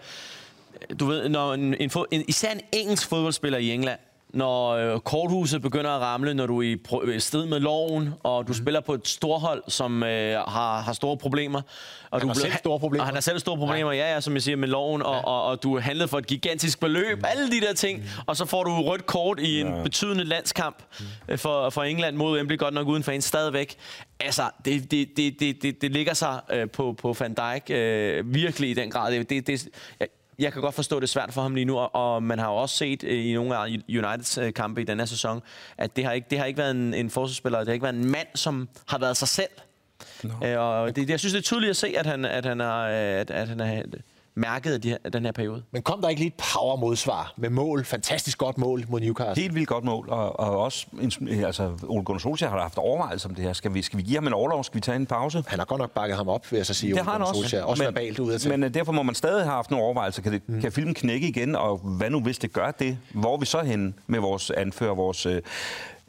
Speaker 3: Du ved, når en, en, en, især en engelsk fodboldspiller i England, når øh, korthuset begynder at ramle, når du er i i strid med loven, og du mm. spiller på et storhold, som øh, har, har store problemer. Og
Speaker 1: Han
Speaker 3: du
Speaker 1: har selv store problemer.
Speaker 3: Og han har selv store problemer, ja, ja som jeg siger, med loven, og, og, og du er handlet for et gigantisk beløb, alle de der ting, og så får du rødt kort i en betydende landskamp øh, for, for England mod Wembley, godt nok uden fans stadigvæk. Altså, det, det, det, det, det, det ligger sig øh, på, på Van Dijk øh, virkelig i den grad. Det, det, det, jeg, jeg kan godt forstå, at det er svært for ham lige nu, og, man har jo også set øh, i nogle af Uniteds øh, kampe i den her sæson, at det har ikke, det har ikke været en, en forsvarsspiller, det har ikke været en mand, som har været sig selv. Øh, og det, jeg synes, det er tydeligt at se, at han, at han har, at, at han har mærket af de her, den her periode.
Speaker 1: Men kom der ikke lige et power modsvar med mål? Fantastisk godt mål mod Newcastle.
Speaker 2: Helt vildt godt mål, og, og også, altså, Ole Gunnar Solskjaer har haft overvejelser om det her. Skal vi, skal vi give ham en overlov? Skal vi tage en pause?
Speaker 1: Han har godt nok bakket ham op, vil jeg så sige.
Speaker 2: Det
Speaker 1: Ole
Speaker 2: har han
Speaker 1: Gunnar
Speaker 2: også.
Speaker 1: Solskjaer. Også men, verbalt ud af til.
Speaker 2: Men øh, derfor må man stadig have haft nogle overvejelser. Kan, det, mm. kan filmen knække igen, og hvad nu hvis det gør det? Hvor er vi så henne med vores anfører, vores øh,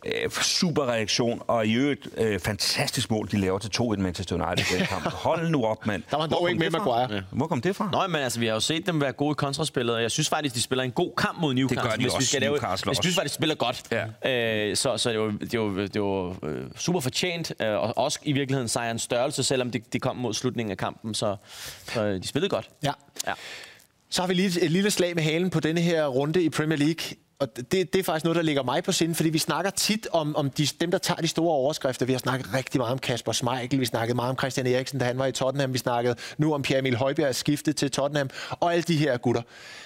Speaker 2: øh, super reaktion, og i øvrigt øh, fantastisk mål, de laver til 2-1 Manchester United i den kamp. Hold nu op, mand.
Speaker 1: Der var han dog ikke med
Speaker 2: det?
Speaker 1: Maguire.
Speaker 2: Ja. Hvor kom det fra?
Speaker 3: Nå, men altså, vi har jo set dem være gode i kontraspillet, og jeg synes faktisk, de spiller en god kamp mod Newcastle.
Speaker 2: Det gør de
Speaker 3: hvis vi
Speaker 2: også,
Speaker 3: skal lave,
Speaker 2: Newcastle
Speaker 3: Jeg synes faktisk, de spiller godt.
Speaker 2: Ja.
Speaker 3: Øh, så så det var, det var, det var øh, super fortjent, øh, og også i virkeligheden sejrens størrelse, selvom de, de kom mod slutningen af kampen, så, så øh, de spillede godt.
Speaker 1: Ja.
Speaker 3: Ja.
Speaker 1: Så har vi lige et lille slag med halen på denne her runde i Premier League. Og det, det er faktisk noget, der ligger mig på sinde, fordi vi snakker tit om, om de, dem, der tager de store overskrifter. Vi har snakket rigtig meget om Kasper Schmeichel, vi snakkede meget om Christian Eriksen, da han var i Tottenham. Vi snakkede nu om Pierre Emil Højbjerg skiftet til Tottenham, og alle de her gutter.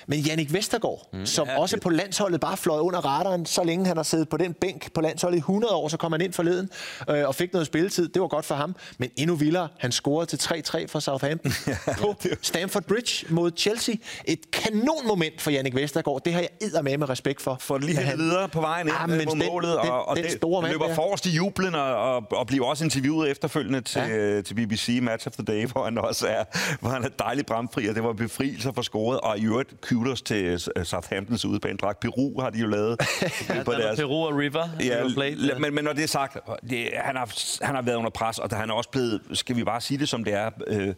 Speaker 1: Men Jannik Vestergaard, mm, som ja, også på landsholdet bare fløj under radaren, så længe han har siddet på den bænk på landsholdet i 100 år, så kom han ind forleden øh, og fik noget spilletid. Det var godt for ham. Men endnu vildere, han scorede til 3-3 for Southampton på Stamford Bridge mod Chelsea. Et kanonmoment for Jannik Vestergaard. Det har jeg eddermame med respekt for.
Speaker 2: det lige hen videre på vejen ind
Speaker 1: Ja,
Speaker 2: ja,
Speaker 1: men
Speaker 2: mod
Speaker 1: den-
Speaker 2: målet,
Speaker 1: den-
Speaker 2: og, og
Speaker 1: den
Speaker 2: det,
Speaker 1: store mand
Speaker 2: løber
Speaker 1: der.
Speaker 2: forrest i jublen, og, og, og bliver også interviewet efterfølgende til,
Speaker 1: Ja.
Speaker 2: ja. til BBC Match of the Day, hvor han også er, hvor han er dejligt bramfri, og det var befrielser for scoret, og i øvrigt kudos til uh, Southamptons udebanedragt. Peru har de jo lavet
Speaker 3: Ja,
Speaker 2: på
Speaker 3: der er Peru og River.
Speaker 2: Ja, la- men, men når det er sagt, det, han, har, han har været under pres, og han er også blevet, skal vi bare sige det som det er, øh,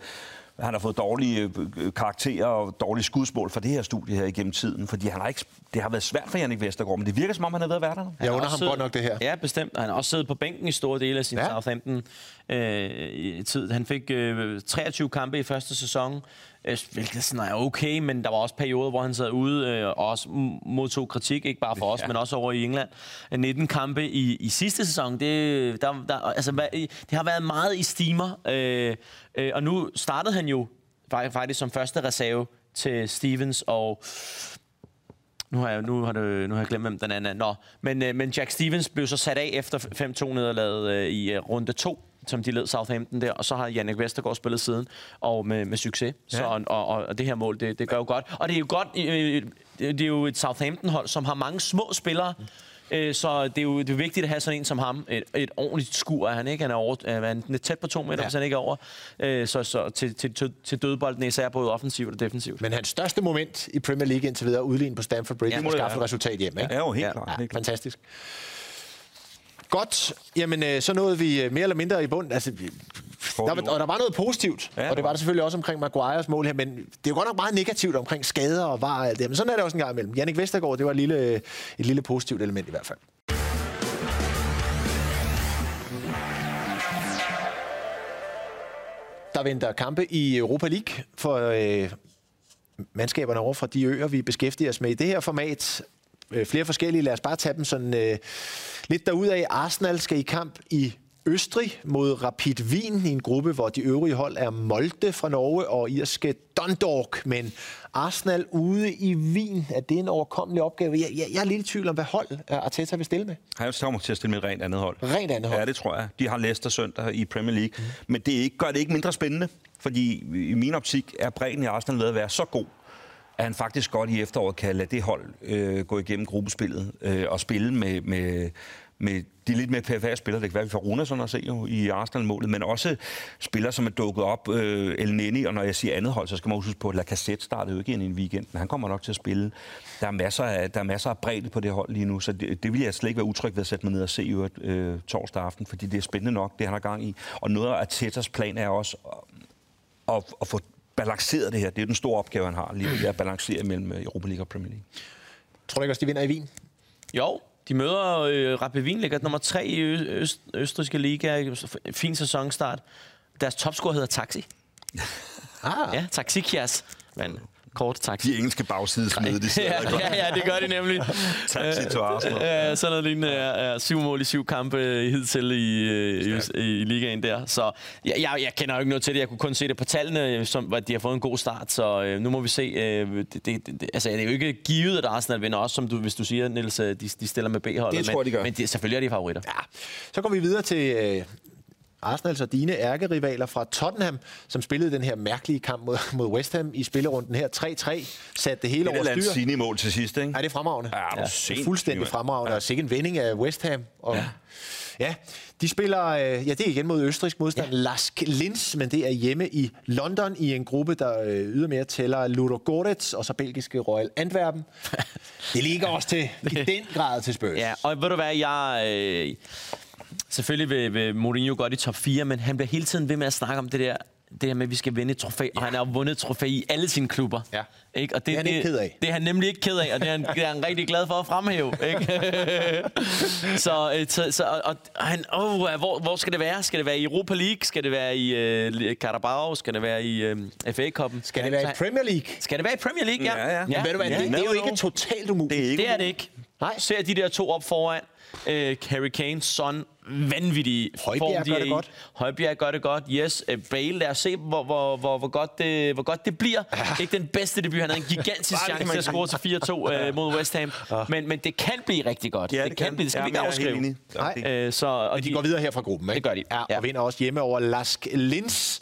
Speaker 2: han har fået dårlige øh, karakterer og dårlige skudsmål for det her studie her igennem tiden, fordi han har ikke, det har været svært for Jannik Vestergaard, men det virker som om, han har været værter nu.
Speaker 1: Jeg under ham godt nok det her.
Speaker 3: Ja, bestemt. Han har også siddet på bænken i store dele af sin
Speaker 1: ja.
Speaker 3: Southampton øh, tid. Han fik øh, 23 kampe i første sæson, øh, hvilket sådan er okay, men der var også perioder, hvor han sad ude øh, og også modtog kritik, ikke bare for os, men også over i England. Øh, 19 kampe i, i sidste sæson, det, der, der, altså, hvad- det har været meget i stimer, øh, øh, og nu startede han jo fa- faktisk som første reserve til Stevens og nu har jeg, nu har, det, nu har jeg glemt, hvem den anden er. Nå, men, øh, men Jack Stevens blev så sat af efter 5-2 nederlaget øh, i øh, runde 2, som de led Southampton der, og så har Jannik Vestergaard spillet siden, og med, med succes. Ja. Så, og, og, og det her mål, det, det gør jo godt. Og det er jo godt, øh, det er jo et Southampton-hold, som har mange små spillere, Øh, Så det er jo det er vigtigt at have sådan en som ham. Et, et ordentligt skur er han, ikke? Han er, over, er han er tæt på to meter,
Speaker 1: Ja.
Speaker 3: hvis han ikke er over. Øh, Så, så til, til, til, dødbolden, især både offensivt og defensivt.
Speaker 1: Men hans største moment i Premier League indtil videre, udlignet på Stamford Bridge,
Speaker 3: Ja,
Speaker 1: og skaffe et resultat hjem. Ikke?
Speaker 2: Ja, jo, helt
Speaker 3: Ja.
Speaker 2: klart.
Speaker 1: Ja,
Speaker 2: Helt klart.
Speaker 1: fantastisk. Godt. Jamen, øh, så nåede vi øh, mere eller mindre i bund. Altså, der, var, og der var noget positivt, ja,
Speaker 2: Ja,
Speaker 1: og det var der selvfølgelig også omkring Maguires mål her, men det er jo godt nok meget negativt omkring skader og var og alt det. Men sådan er det også en gang imellem. Jannik Vestergaard, det var et lille, øh, et lille positivt element i hvert fald. Der venter kampe i Europa League for øh, mandskaberne over fra de øer, vi beskæftiger os med i det her format. Øh, flere forskellige. Lad os bare tage dem sådan øh, lidt derudad. Arsenal skal i kamp i Østrig mod Rapid Wien i en gruppe, hvor de øvrige hold er Molde fra Norge og irske Dundalk. Men Arsenal ude i Wien, er det en overkommelig opgave? Jeg, jeg, jeg er lidt i tvivl om, hvad hold er Arteta vil stille med.
Speaker 2: Han kommer til at stille med et rent andet hold.
Speaker 1: Rent andet hold.
Speaker 2: Ja, det tror jeg. De har Leicester søndag i Premier League. Mm. Men det er ikke, gør det ikke mindre spændende, fordi i min optik er bredden i Arsenal ved at være så god, at han faktisk godt i efteråret kan lade det hold øh, gå igennem gruppespillet øh, og spille med, med, med de lidt mere PFA-spillere. Det kan være, vi får Runason at se jo i Arsenal-målet, men også spillere, som er dukket op. Øh, El Nini, og når jeg siger andet hold, så skal man også huske på, at Lacazette startede jo ikke ind i en weekend, men han kommer nok til at spille. Der er masser af, der er masser af bredde på det hold lige nu, så det, det vil jeg slet ikke være utryg ved at sætte mig ned og se i øvrigt, øh, torsdag aften, fordi det er spændende nok, det han har gang i. Og noget af Tetas plan er også at, at få balanceret det her. Det er den store opgave, han har, lige det at balancere mellem øh, Europa League og Premier League.
Speaker 1: Tror du ikke også, de vinder i Wien?
Speaker 3: Jo, de møder øh, Rapid Wien, ligger nummer tre i øst, østriske liga. Fin sæsonstart. Deres topscorer hedder Taxi.
Speaker 1: Ah,
Speaker 3: Ja, Taxi Kias. Men kort taxi.
Speaker 2: De engelske bagsidesmide, de sidder
Speaker 3: ja,
Speaker 2: godt.
Speaker 3: ja, ja, det gør de nemlig.
Speaker 2: Taxi til Arsenal.
Speaker 3: Ja, sådan noget lignende er, er syv mål i syv kampe hidtil i, øh, i, i, i ligaen der. Så jeg, jeg, jeg kender jo ikke noget til det. Jeg kunne kun se det på tallene, som, at de har fået en god start. Så øh, nu må vi se. Øh, det, det, det, altså, det er jo ikke givet, at Arsenal vinder også, som du, hvis du siger, Niels, øh, de, de stiller med B-holdet.
Speaker 2: Det tror jeg, de gør.
Speaker 3: Men, men det, selvfølgelig er de favoritter.
Speaker 1: Ja. Så går vi videre til øh, Arsenal og dine ærkerivaler fra Tottenham, som spillede den her mærkelige kamp mod, mod West Ham i spillerunden her. 3-3 satte det hele
Speaker 2: Det er
Speaker 1: over styr.
Speaker 2: Lanzini-mål til sidst, ikke?
Speaker 1: Ja, det er fremragende.
Speaker 2: Ja, hvor
Speaker 1: ja,
Speaker 2: sindssygt,
Speaker 1: fuldstændig fremragende. Ja. Og sikkert en vending af West Ham. Og, ja. ja, de spiller, øh, ja, det er igen mod østrisk modstand, ja. Lask Linz, men det er hjemme i London i en gruppe, der øh, ydermere tæller Ludo Goretz og så belgiske Royal Antwerpen. det ligger også til, i den grad til Spurs.
Speaker 3: Ja, og ved du hvad, jeg... Øh, selvfølgelig vil, vil Mourinho godt i top 4, men han bliver hele tiden ved med at snakke om det der, det der med, at vi skal vinde et trofæ, og han har vundet et trofæ i alle sine klubber.
Speaker 1: Ja.
Speaker 3: Ikke? Og
Speaker 1: Det er han ikke ked af.
Speaker 3: Det er han nemlig ikke ked af, og det er han, det er han rigtig glad for at fremhæve. Ikke? så, øh, så, så og, og han, åh, hvor, hvor skal det være? Skal det være i Europa League? Skal det være i øh, Carabao? Skal det være i øh, FA-koppen?
Speaker 1: Skal det være i Premier League?
Speaker 3: Skal det være i Premier League? Ja,
Speaker 2: Ja, ja.
Speaker 1: Men ved du hvad, det, det er jo ikke totalt umuligt.
Speaker 2: Det er ikke
Speaker 3: Det er det ikke.
Speaker 1: Nej.
Speaker 3: Ser de der to op foran. Øh, Harry Kane, Son, vanvittig
Speaker 1: Højbjerg
Speaker 3: form, de
Speaker 1: gør
Speaker 3: er
Speaker 1: det
Speaker 3: i.
Speaker 1: godt.
Speaker 3: Højbjerg gør det godt, yes. Øh, Bale, lad os se, hvor, hvor, hvor, hvor, godt, det, hvor godt det bliver. Ikke den bedste debut, han havde en gigantisk
Speaker 2: det,
Speaker 3: chance til at score til 4-2 øh, mod West Ham. Men, men det kan blive rigtig godt.
Speaker 2: Ja,
Speaker 3: det, kan blive, det skal
Speaker 2: Ja,
Speaker 3: vi ikke afskrive.
Speaker 1: Nej.
Speaker 2: Det-
Speaker 3: Øh, så, og
Speaker 1: Og de går videre her fra gruppen, ikke?
Speaker 3: Det gør de,
Speaker 1: Ja, og
Speaker 3: ja.
Speaker 1: vinder også hjemme over Lask Linz.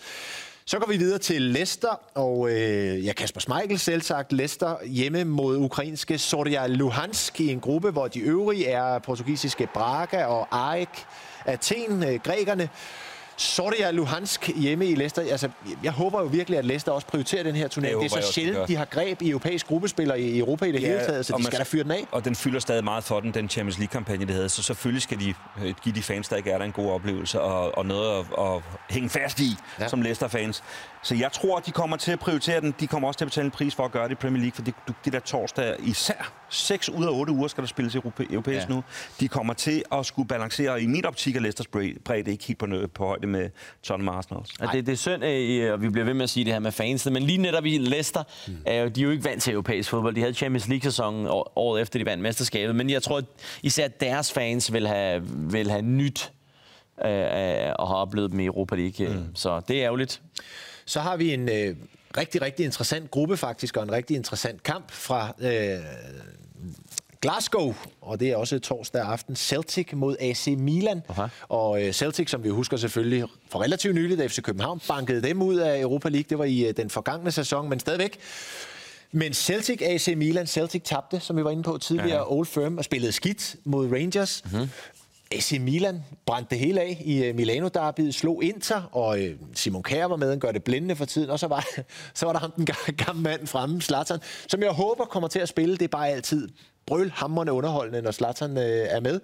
Speaker 1: Så går vi videre til Leicester, og øh, ja, Kasper Schmeichel selv sagt, Leicester hjemme mod ukrainske Soria Luhansk i en gruppe, hvor de øvrige er portugisiske Braga og AEK, Athen, øh, grækerne. Soria Luhansk hjemme i Leicester. Altså, jeg håber jo virkelig, at Leicester også prioriterer den her turnering. Det,
Speaker 2: Det
Speaker 1: er så
Speaker 2: jeg også, de
Speaker 1: sjældent, de har greb i europæisk gruppespiller i Europa i det ja, hele taget, så de
Speaker 2: man
Speaker 1: skal da fyre den af.
Speaker 2: Og den fylder stadig meget for den, den Champions League-kampagne, de havde. Så selvfølgelig skal de øh, give de fans, der ikke er der, en god oplevelse og, og noget at, at hænge fast i
Speaker 1: ja.
Speaker 2: som Leicester-fans. Så jeg tror, at de kommer til at prioritere den. De kommer også til at betale en pris for at gøre det i Premier League, for det, det der torsdag, især 6 ud af 8 uger skal der spilles europæ- europæisk
Speaker 1: Ja.
Speaker 2: ja. nu. De kommer til at skulle balancere, i mit optik er Leicesters bredde ikke helt på, nø- på højde med Tottenham Arsenals.
Speaker 3: Og det, det er synd, øh, og vi bliver ved med at sige det her med fansene, men lige netop i Leicester, mm. jo, de er jo ikke vant til europæisk fodbold. De havde Champions League-sæsonen år- året efter, de vandt mesterskabet, men jeg tror, at især deres fans vil have, vil have nyt øh, øh, og har oplevet dem i Europa League. Mm. Så det er ærgerligt.
Speaker 1: Så har vi en øh, rigtig, rigtig interessant gruppe faktisk, og en rigtig interessant kamp fra øh, Glasgow, og det er også torsdag aften. Celtic mod AC Milan.
Speaker 3: Aha.
Speaker 1: Og øh, Celtic, som vi husker selvfølgelig for relativt nyligt, da FC København bankede dem ud af Europa League. Det var i øh, den forgangne sæson, men stadigvæk. Men Celtic, AC Milan, Celtic tabte, som vi var inde på tidligere, ja. Old Firm, og spillede skidt mod Rangers. Mm-hmm. AC Milan brændte det hele af i øh, Milano derbyet, slog Inter, og øh, Simon Kjær var med, han gør det blændende for tiden, og så var, så var der ham den ga- gamle mand fremme, Zlatan, som jeg håber kommer til at spille, det er bare altid brølhamrende underholdende, når Zlatan øh, er med.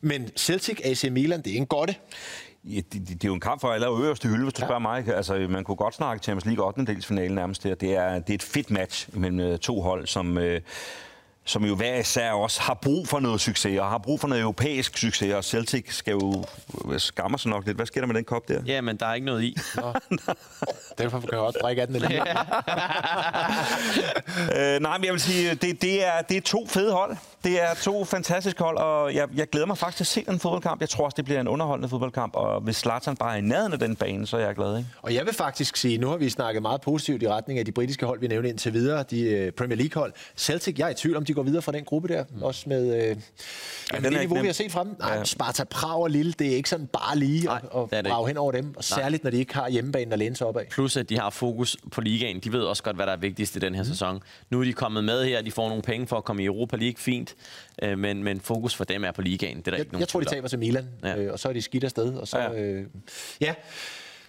Speaker 1: Men Celtic, AC Milan, det er en godte.
Speaker 2: Ja, det, det, det er jo en kamp for aller øverste hylde, hvis du
Speaker 1: Ja.
Speaker 2: spørger mig. Altså, man kunne godt snakke Champions League 8. finale nærmest her. Det er, det er et fedt match mellem to hold, som, øh, som jo hver især også har brug for noget succes, og har brug for noget europæisk succes, og Celtic skal jo øh, skammer sig nok lidt. Hvad sker der med den kop der?
Speaker 3: Ja, men der er ikke noget i.
Speaker 1: Derfor kan jeg også drikke af den. Eller
Speaker 2: Øh, nej, men jeg vil sige, det, det, er, det er to fede hold. Det er to fantastiske hold, og jeg, jeg glæder mig faktisk til at se den fodboldkamp. Jeg tror også, det bliver en underholdende fodboldkamp, og hvis Zlatan bare er i nærheden af den bane, så er jeg glad. Ikke?
Speaker 1: Og jeg vil faktisk sige, nu har vi snakket meget positivt i retning af de britiske hold, vi nævnte indtil videre, de øh, Premier League-hold. Celtic, jeg er i tvivl om, de går videre fra den gruppe der, mm. også med, øh, ja,
Speaker 2: den
Speaker 1: med
Speaker 2: er
Speaker 1: det niveau, vi
Speaker 2: nem.
Speaker 1: har set fra dem. Nej,
Speaker 2: Ja.
Speaker 1: Sparta Prag og Lille, det er ikke sådan bare lige
Speaker 3: Nej,
Speaker 1: at,
Speaker 3: er
Speaker 1: at brage hen over dem, og særligt når de ikke har hjemmebanen at læne sig op af.
Speaker 3: Plus at de har fokus på ligaen. De ved også godt, hvad der er vigtigst i den her mm. sæson. Nu er de kommet med her, de får nogle penge for at komme i Europa League, fint. Øh, men, men fokus for dem er på ligaen. Det er der ikke
Speaker 1: Jeg,
Speaker 3: nogen
Speaker 1: jeg tror, de taber til Milan, ja. Øh, og så er de skidt afsted. Og så, ja. Øh, ja.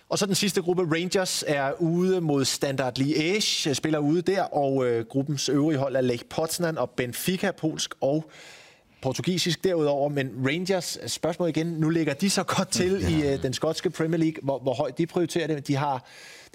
Speaker 1: Og så den sidste gruppe, Rangers, er ude mod Standard Liège, spiller ude der, og øh, gruppens øvrige hold er Lech Poznan og Benfica, polsk og portugisisk derudover. Men Rangers, spørgsmål igen, nu ligger de så godt til ja. i øh, den skotske Premier League, hvor, hvor højt de prioriterer det. De har,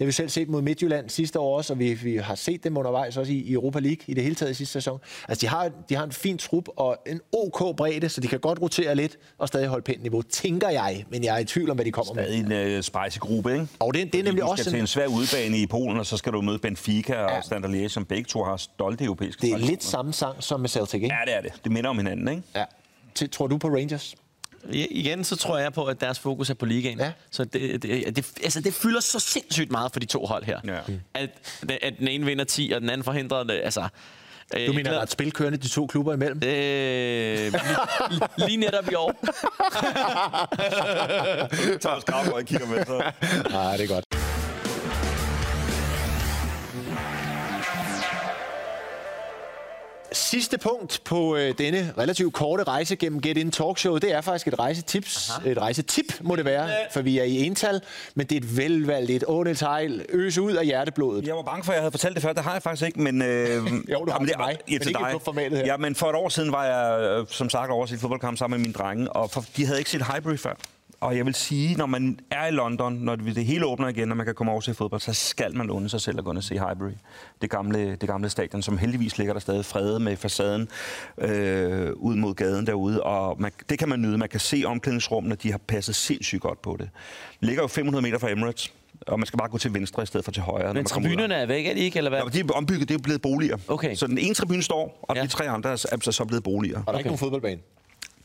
Speaker 1: har vi selv set mod Midtjylland sidste år også, og vi, vi har set dem undervejs også i, i Europa League i det hele taget i sidste sæson. Altså, de har, de har en fin trup og en OK bredde, så de kan godt rotere lidt og stadig holde pænt niveau, tænker jeg. Men jeg er i tvivl om, hvad de kommer med.
Speaker 2: Stadig en øh, spicy gruppe, ikke?
Speaker 1: Og det, det er nemlig
Speaker 2: du
Speaker 1: også
Speaker 2: skal til
Speaker 1: en,
Speaker 2: en svær udbane i Polen, og så skal du møde Benfica og
Speaker 1: Ja.
Speaker 2: ja. Standard Liège, som begge to har stolte europæiske
Speaker 1: det er
Speaker 2: traditioner.
Speaker 1: lidt samme sang som med Celtic, ikke?
Speaker 2: Ja, det er det. Det minder om hinanden, ikke?
Speaker 1: Ja. Til- Tror du på Rangers?
Speaker 3: Igen, så tror jeg på, at deres fokus er på ligaen.
Speaker 1: Ja.
Speaker 3: Så det, det, det, altså, det fylder så sindssygt meget for de to hold her.
Speaker 2: Ja.
Speaker 3: At, at den ene vinder 10, og den anden forhindrer det. Altså, øh,
Speaker 1: Du mener, der er et spil kørende de to klubber imellem?
Speaker 3: Øh, lige, lige netop i år.
Speaker 2: Thomas Gravgaard kigger med, så...
Speaker 1: Nej, det er godt. Sidste punkt på øh, denne relativt korte rejse gennem Get In Talk Show, det er faktisk et rejsetips. Aha. Et rejsetip må det være, for vi er i ental, men det er et velvalgt, et åndeltegl, øse ud af hjerteblodet.
Speaker 2: Jeg var bange for, at jeg havde fortalt det før. Det har jeg faktisk ikke, men... Øh,
Speaker 1: Jo, du har
Speaker 2: jamen, det-
Speaker 1: mig,
Speaker 2: ja,
Speaker 1: men
Speaker 2: til
Speaker 1: ikke
Speaker 2: dig.
Speaker 1: på formatet her.
Speaker 2: Ja, men for et år siden var jeg, øh, som sagt, over til et fodboldkamp sammen med mine drenge, og for, de havde ikke set Highbury før. Og jeg vil sige, når man er i London, når det, hele åbner igen, og man kan komme over til fodbold, så skal man unde sig selv at gå ind og se Highbury. Det gamle, det gamle stadion, som heldigvis ligger der stadig fredet med facaden øh, ud mod gaden derude. Og man, det kan man nyde. Man kan se omklædningsrummene, de har passet sindssygt godt på det. Det ligger jo 500 meter fra Emirates, og man skal bare gå til venstre i stedet for til højre. når
Speaker 3: Men
Speaker 2: man kommer ud.
Speaker 3: tribunerne er væk, er de ikke, eller hvad?
Speaker 2: Ja, men de er ombygget, det er blevet boliger.
Speaker 3: Okay.
Speaker 2: Så den ene tribune står, og
Speaker 3: Ja.
Speaker 2: de tre andre er så, blevet boliger.
Speaker 1: Og der er ikke nogen fodboldbane.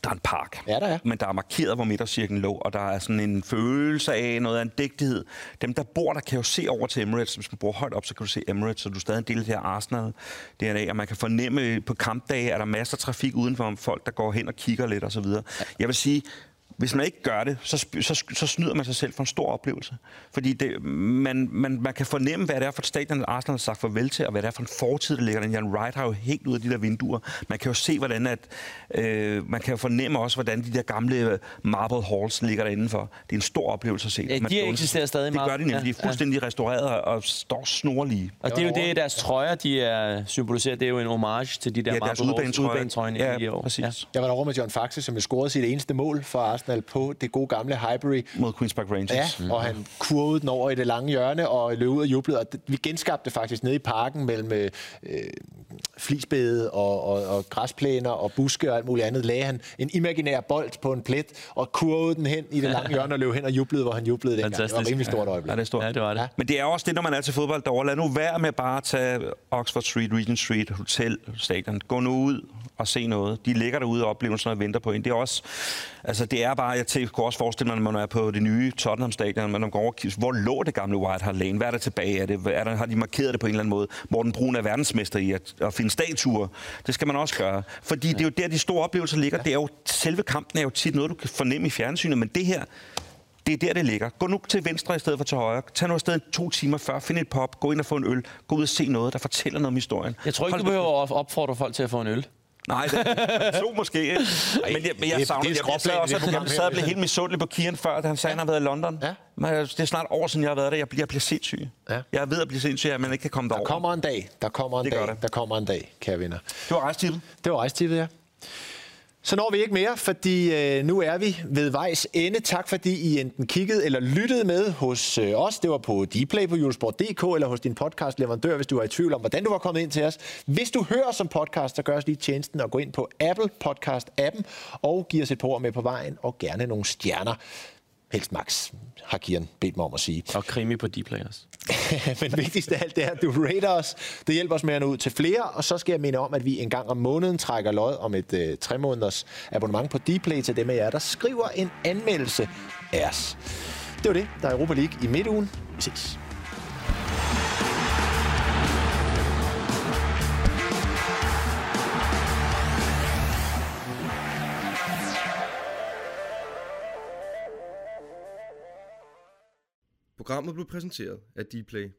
Speaker 2: Der er en park.
Speaker 1: Ja, der er.
Speaker 2: Men der er markeret, hvor midtercirklen lå, og der er sådan en følelse af noget af en dægtighed. Dem, der bor der, kan jo se over til Emirates. Hvis man bor højt op, så kan du se Emirates, så du er stadig en del af det her Arsenal DNA, og man kan fornemme på kampdage, er der masser af trafik udenfor, folk, der går hen og kigger lidt osv. Jeg vil sige, hvis man ikke gør det, så, så, så snyder man sig selv for en stor oplevelse. Fordi det, man, man, man kan fornemme, hvad det er for et stadion, Arsenal har sagt farvel til, og hvad det er for en fortid, der ligger der. Jan Wright har jo helt ud af de der vinduer. Man kan jo se, hvordan at, øh, man kan jo fornemme også, hvordan de der gamle øh, marble halls ligger der indenfor. Det er en stor oplevelse at se.
Speaker 3: Ja,
Speaker 2: Man
Speaker 3: de
Speaker 2: undrer-
Speaker 3: eksisterer stadig
Speaker 2: Det
Speaker 3: meget.
Speaker 2: gør de nemlig. De er
Speaker 3: Ja,
Speaker 2: fuldstændig restaureret og står snorlige.
Speaker 3: Og det er jo det, deres trøjer, de er symboliseret. Det er jo en homage til de der
Speaker 2: Ja,
Speaker 3: Marble Halls
Speaker 2: udbanetrøjer. Ja,
Speaker 3: i år.
Speaker 2: præcis.
Speaker 3: Ja.
Speaker 1: Jeg var derovre med John Faxe, som jo scorede sit eneste mål for Arsenal på det gode gamle Highbury.
Speaker 2: Mod Queen's Park Rangers.
Speaker 1: Ja, og han kurvede den over i det lange hjørne og løb ud og jublede. Og det- vi genskabte faktisk nede i parken mellem øh, flisbede og, og, og græsplæner og buske og alt muligt andet. Lagde han en imaginær bold på en plet og kurvede den hen i det lange hjørne og løb hen og jublede, hvor han jublede dengang. Det var et
Speaker 3: Fantastisk.
Speaker 1: rimelig stort øjeblik.
Speaker 2: Ja, det er stort.
Speaker 3: Ja, det var det.
Speaker 1: Ja.
Speaker 2: Men det er også det, når man er til fodbold derovre. Lad nu være med bare at tage Oxford Street, Regent Street, Hotel, Stadion. Gå nu ud og se noget. De ligger derude og oplevelser og venter på en. Det er også, altså det er bare, jeg tænker, kunne også forestille mig, når man er på det nye Tottenham Stadion, man går over, hvor lå det gamle White Hart Lane? Hvad er der tilbage af det? Er der, har de markeret det på en eller anden måde? Morten Brun er verdensmester i at, at finde statuer. Det skal man også gøre. Fordi det er jo der, de store oplevelser ligger. Det er jo, selve kampen er jo tit noget, du kan fornemme i fjernsynet, men det her, det er der, det ligger. Gå nu til venstre i stedet for til højre. Tag nu afsted to timer før. Find et pop. Gå ind og få en øl. Gå ud og se noget, der fortæller noget om historien.
Speaker 3: Jeg tror ikke,
Speaker 2: Hold
Speaker 3: du behøver at opfordre folk til at få en øl.
Speaker 2: Nej, det to måske. ikke. Men jeg, men jeg savner
Speaker 1: det er.
Speaker 2: Jeg, jeg, også,
Speaker 1: program
Speaker 2: jeg sad og blev helt misundelig på Kian før, da han sagde, at han har været i London.
Speaker 1: Ja.
Speaker 2: Men det er snart år siden, jeg har været der. Jeg bliver, jeg bliver sindssyg.
Speaker 1: Ja.
Speaker 2: Jeg er ved at blive sindssyg, at man ikke kan komme
Speaker 1: Der
Speaker 2: derover.
Speaker 1: kommer en dag, der kommer en
Speaker 2: Det
Speaker 1: dag,
Speaker 2: der.
Speaker 1: der kommer en dag, kære venner.
Speaker 2: Det var rejstippet.
Speaker 1: Det var rejstippet, ja. Så når vi ikke mere, fordi øh, nu er vi ved vejs ende. Tak fordi I enten kiggede eller lyttede med hos øh, os. Det var på Dplay på julesport.dk eller hos din podcast-leverandør, hvis du var i tvivl om, hvordan du var kommet ind til os. Hvis du hører som podcast, så gør os lige tjenesten og gå ind på Apple Podcast-appen og giv os et par ord med på vejen og gerne nogle stjerner. Helst max, har Kian bedt mig om at sige.
Speaker 3: Og krimi på Dplay også.
Speaker 1: Men vigtigst af alt det er, at du rater os. Det hjælper os med at nå ud til flere, og så skal jeg minde om, at vi en gang om måneden trækker lod om et øh, tre måneders abonnement på Dplay til dem af jer, der skriver en anmeldelse af os. Det var det. Der er Europa League i midtugen. Vi ses.
Speaker 5: Programmet blev præsenteret af Dplay.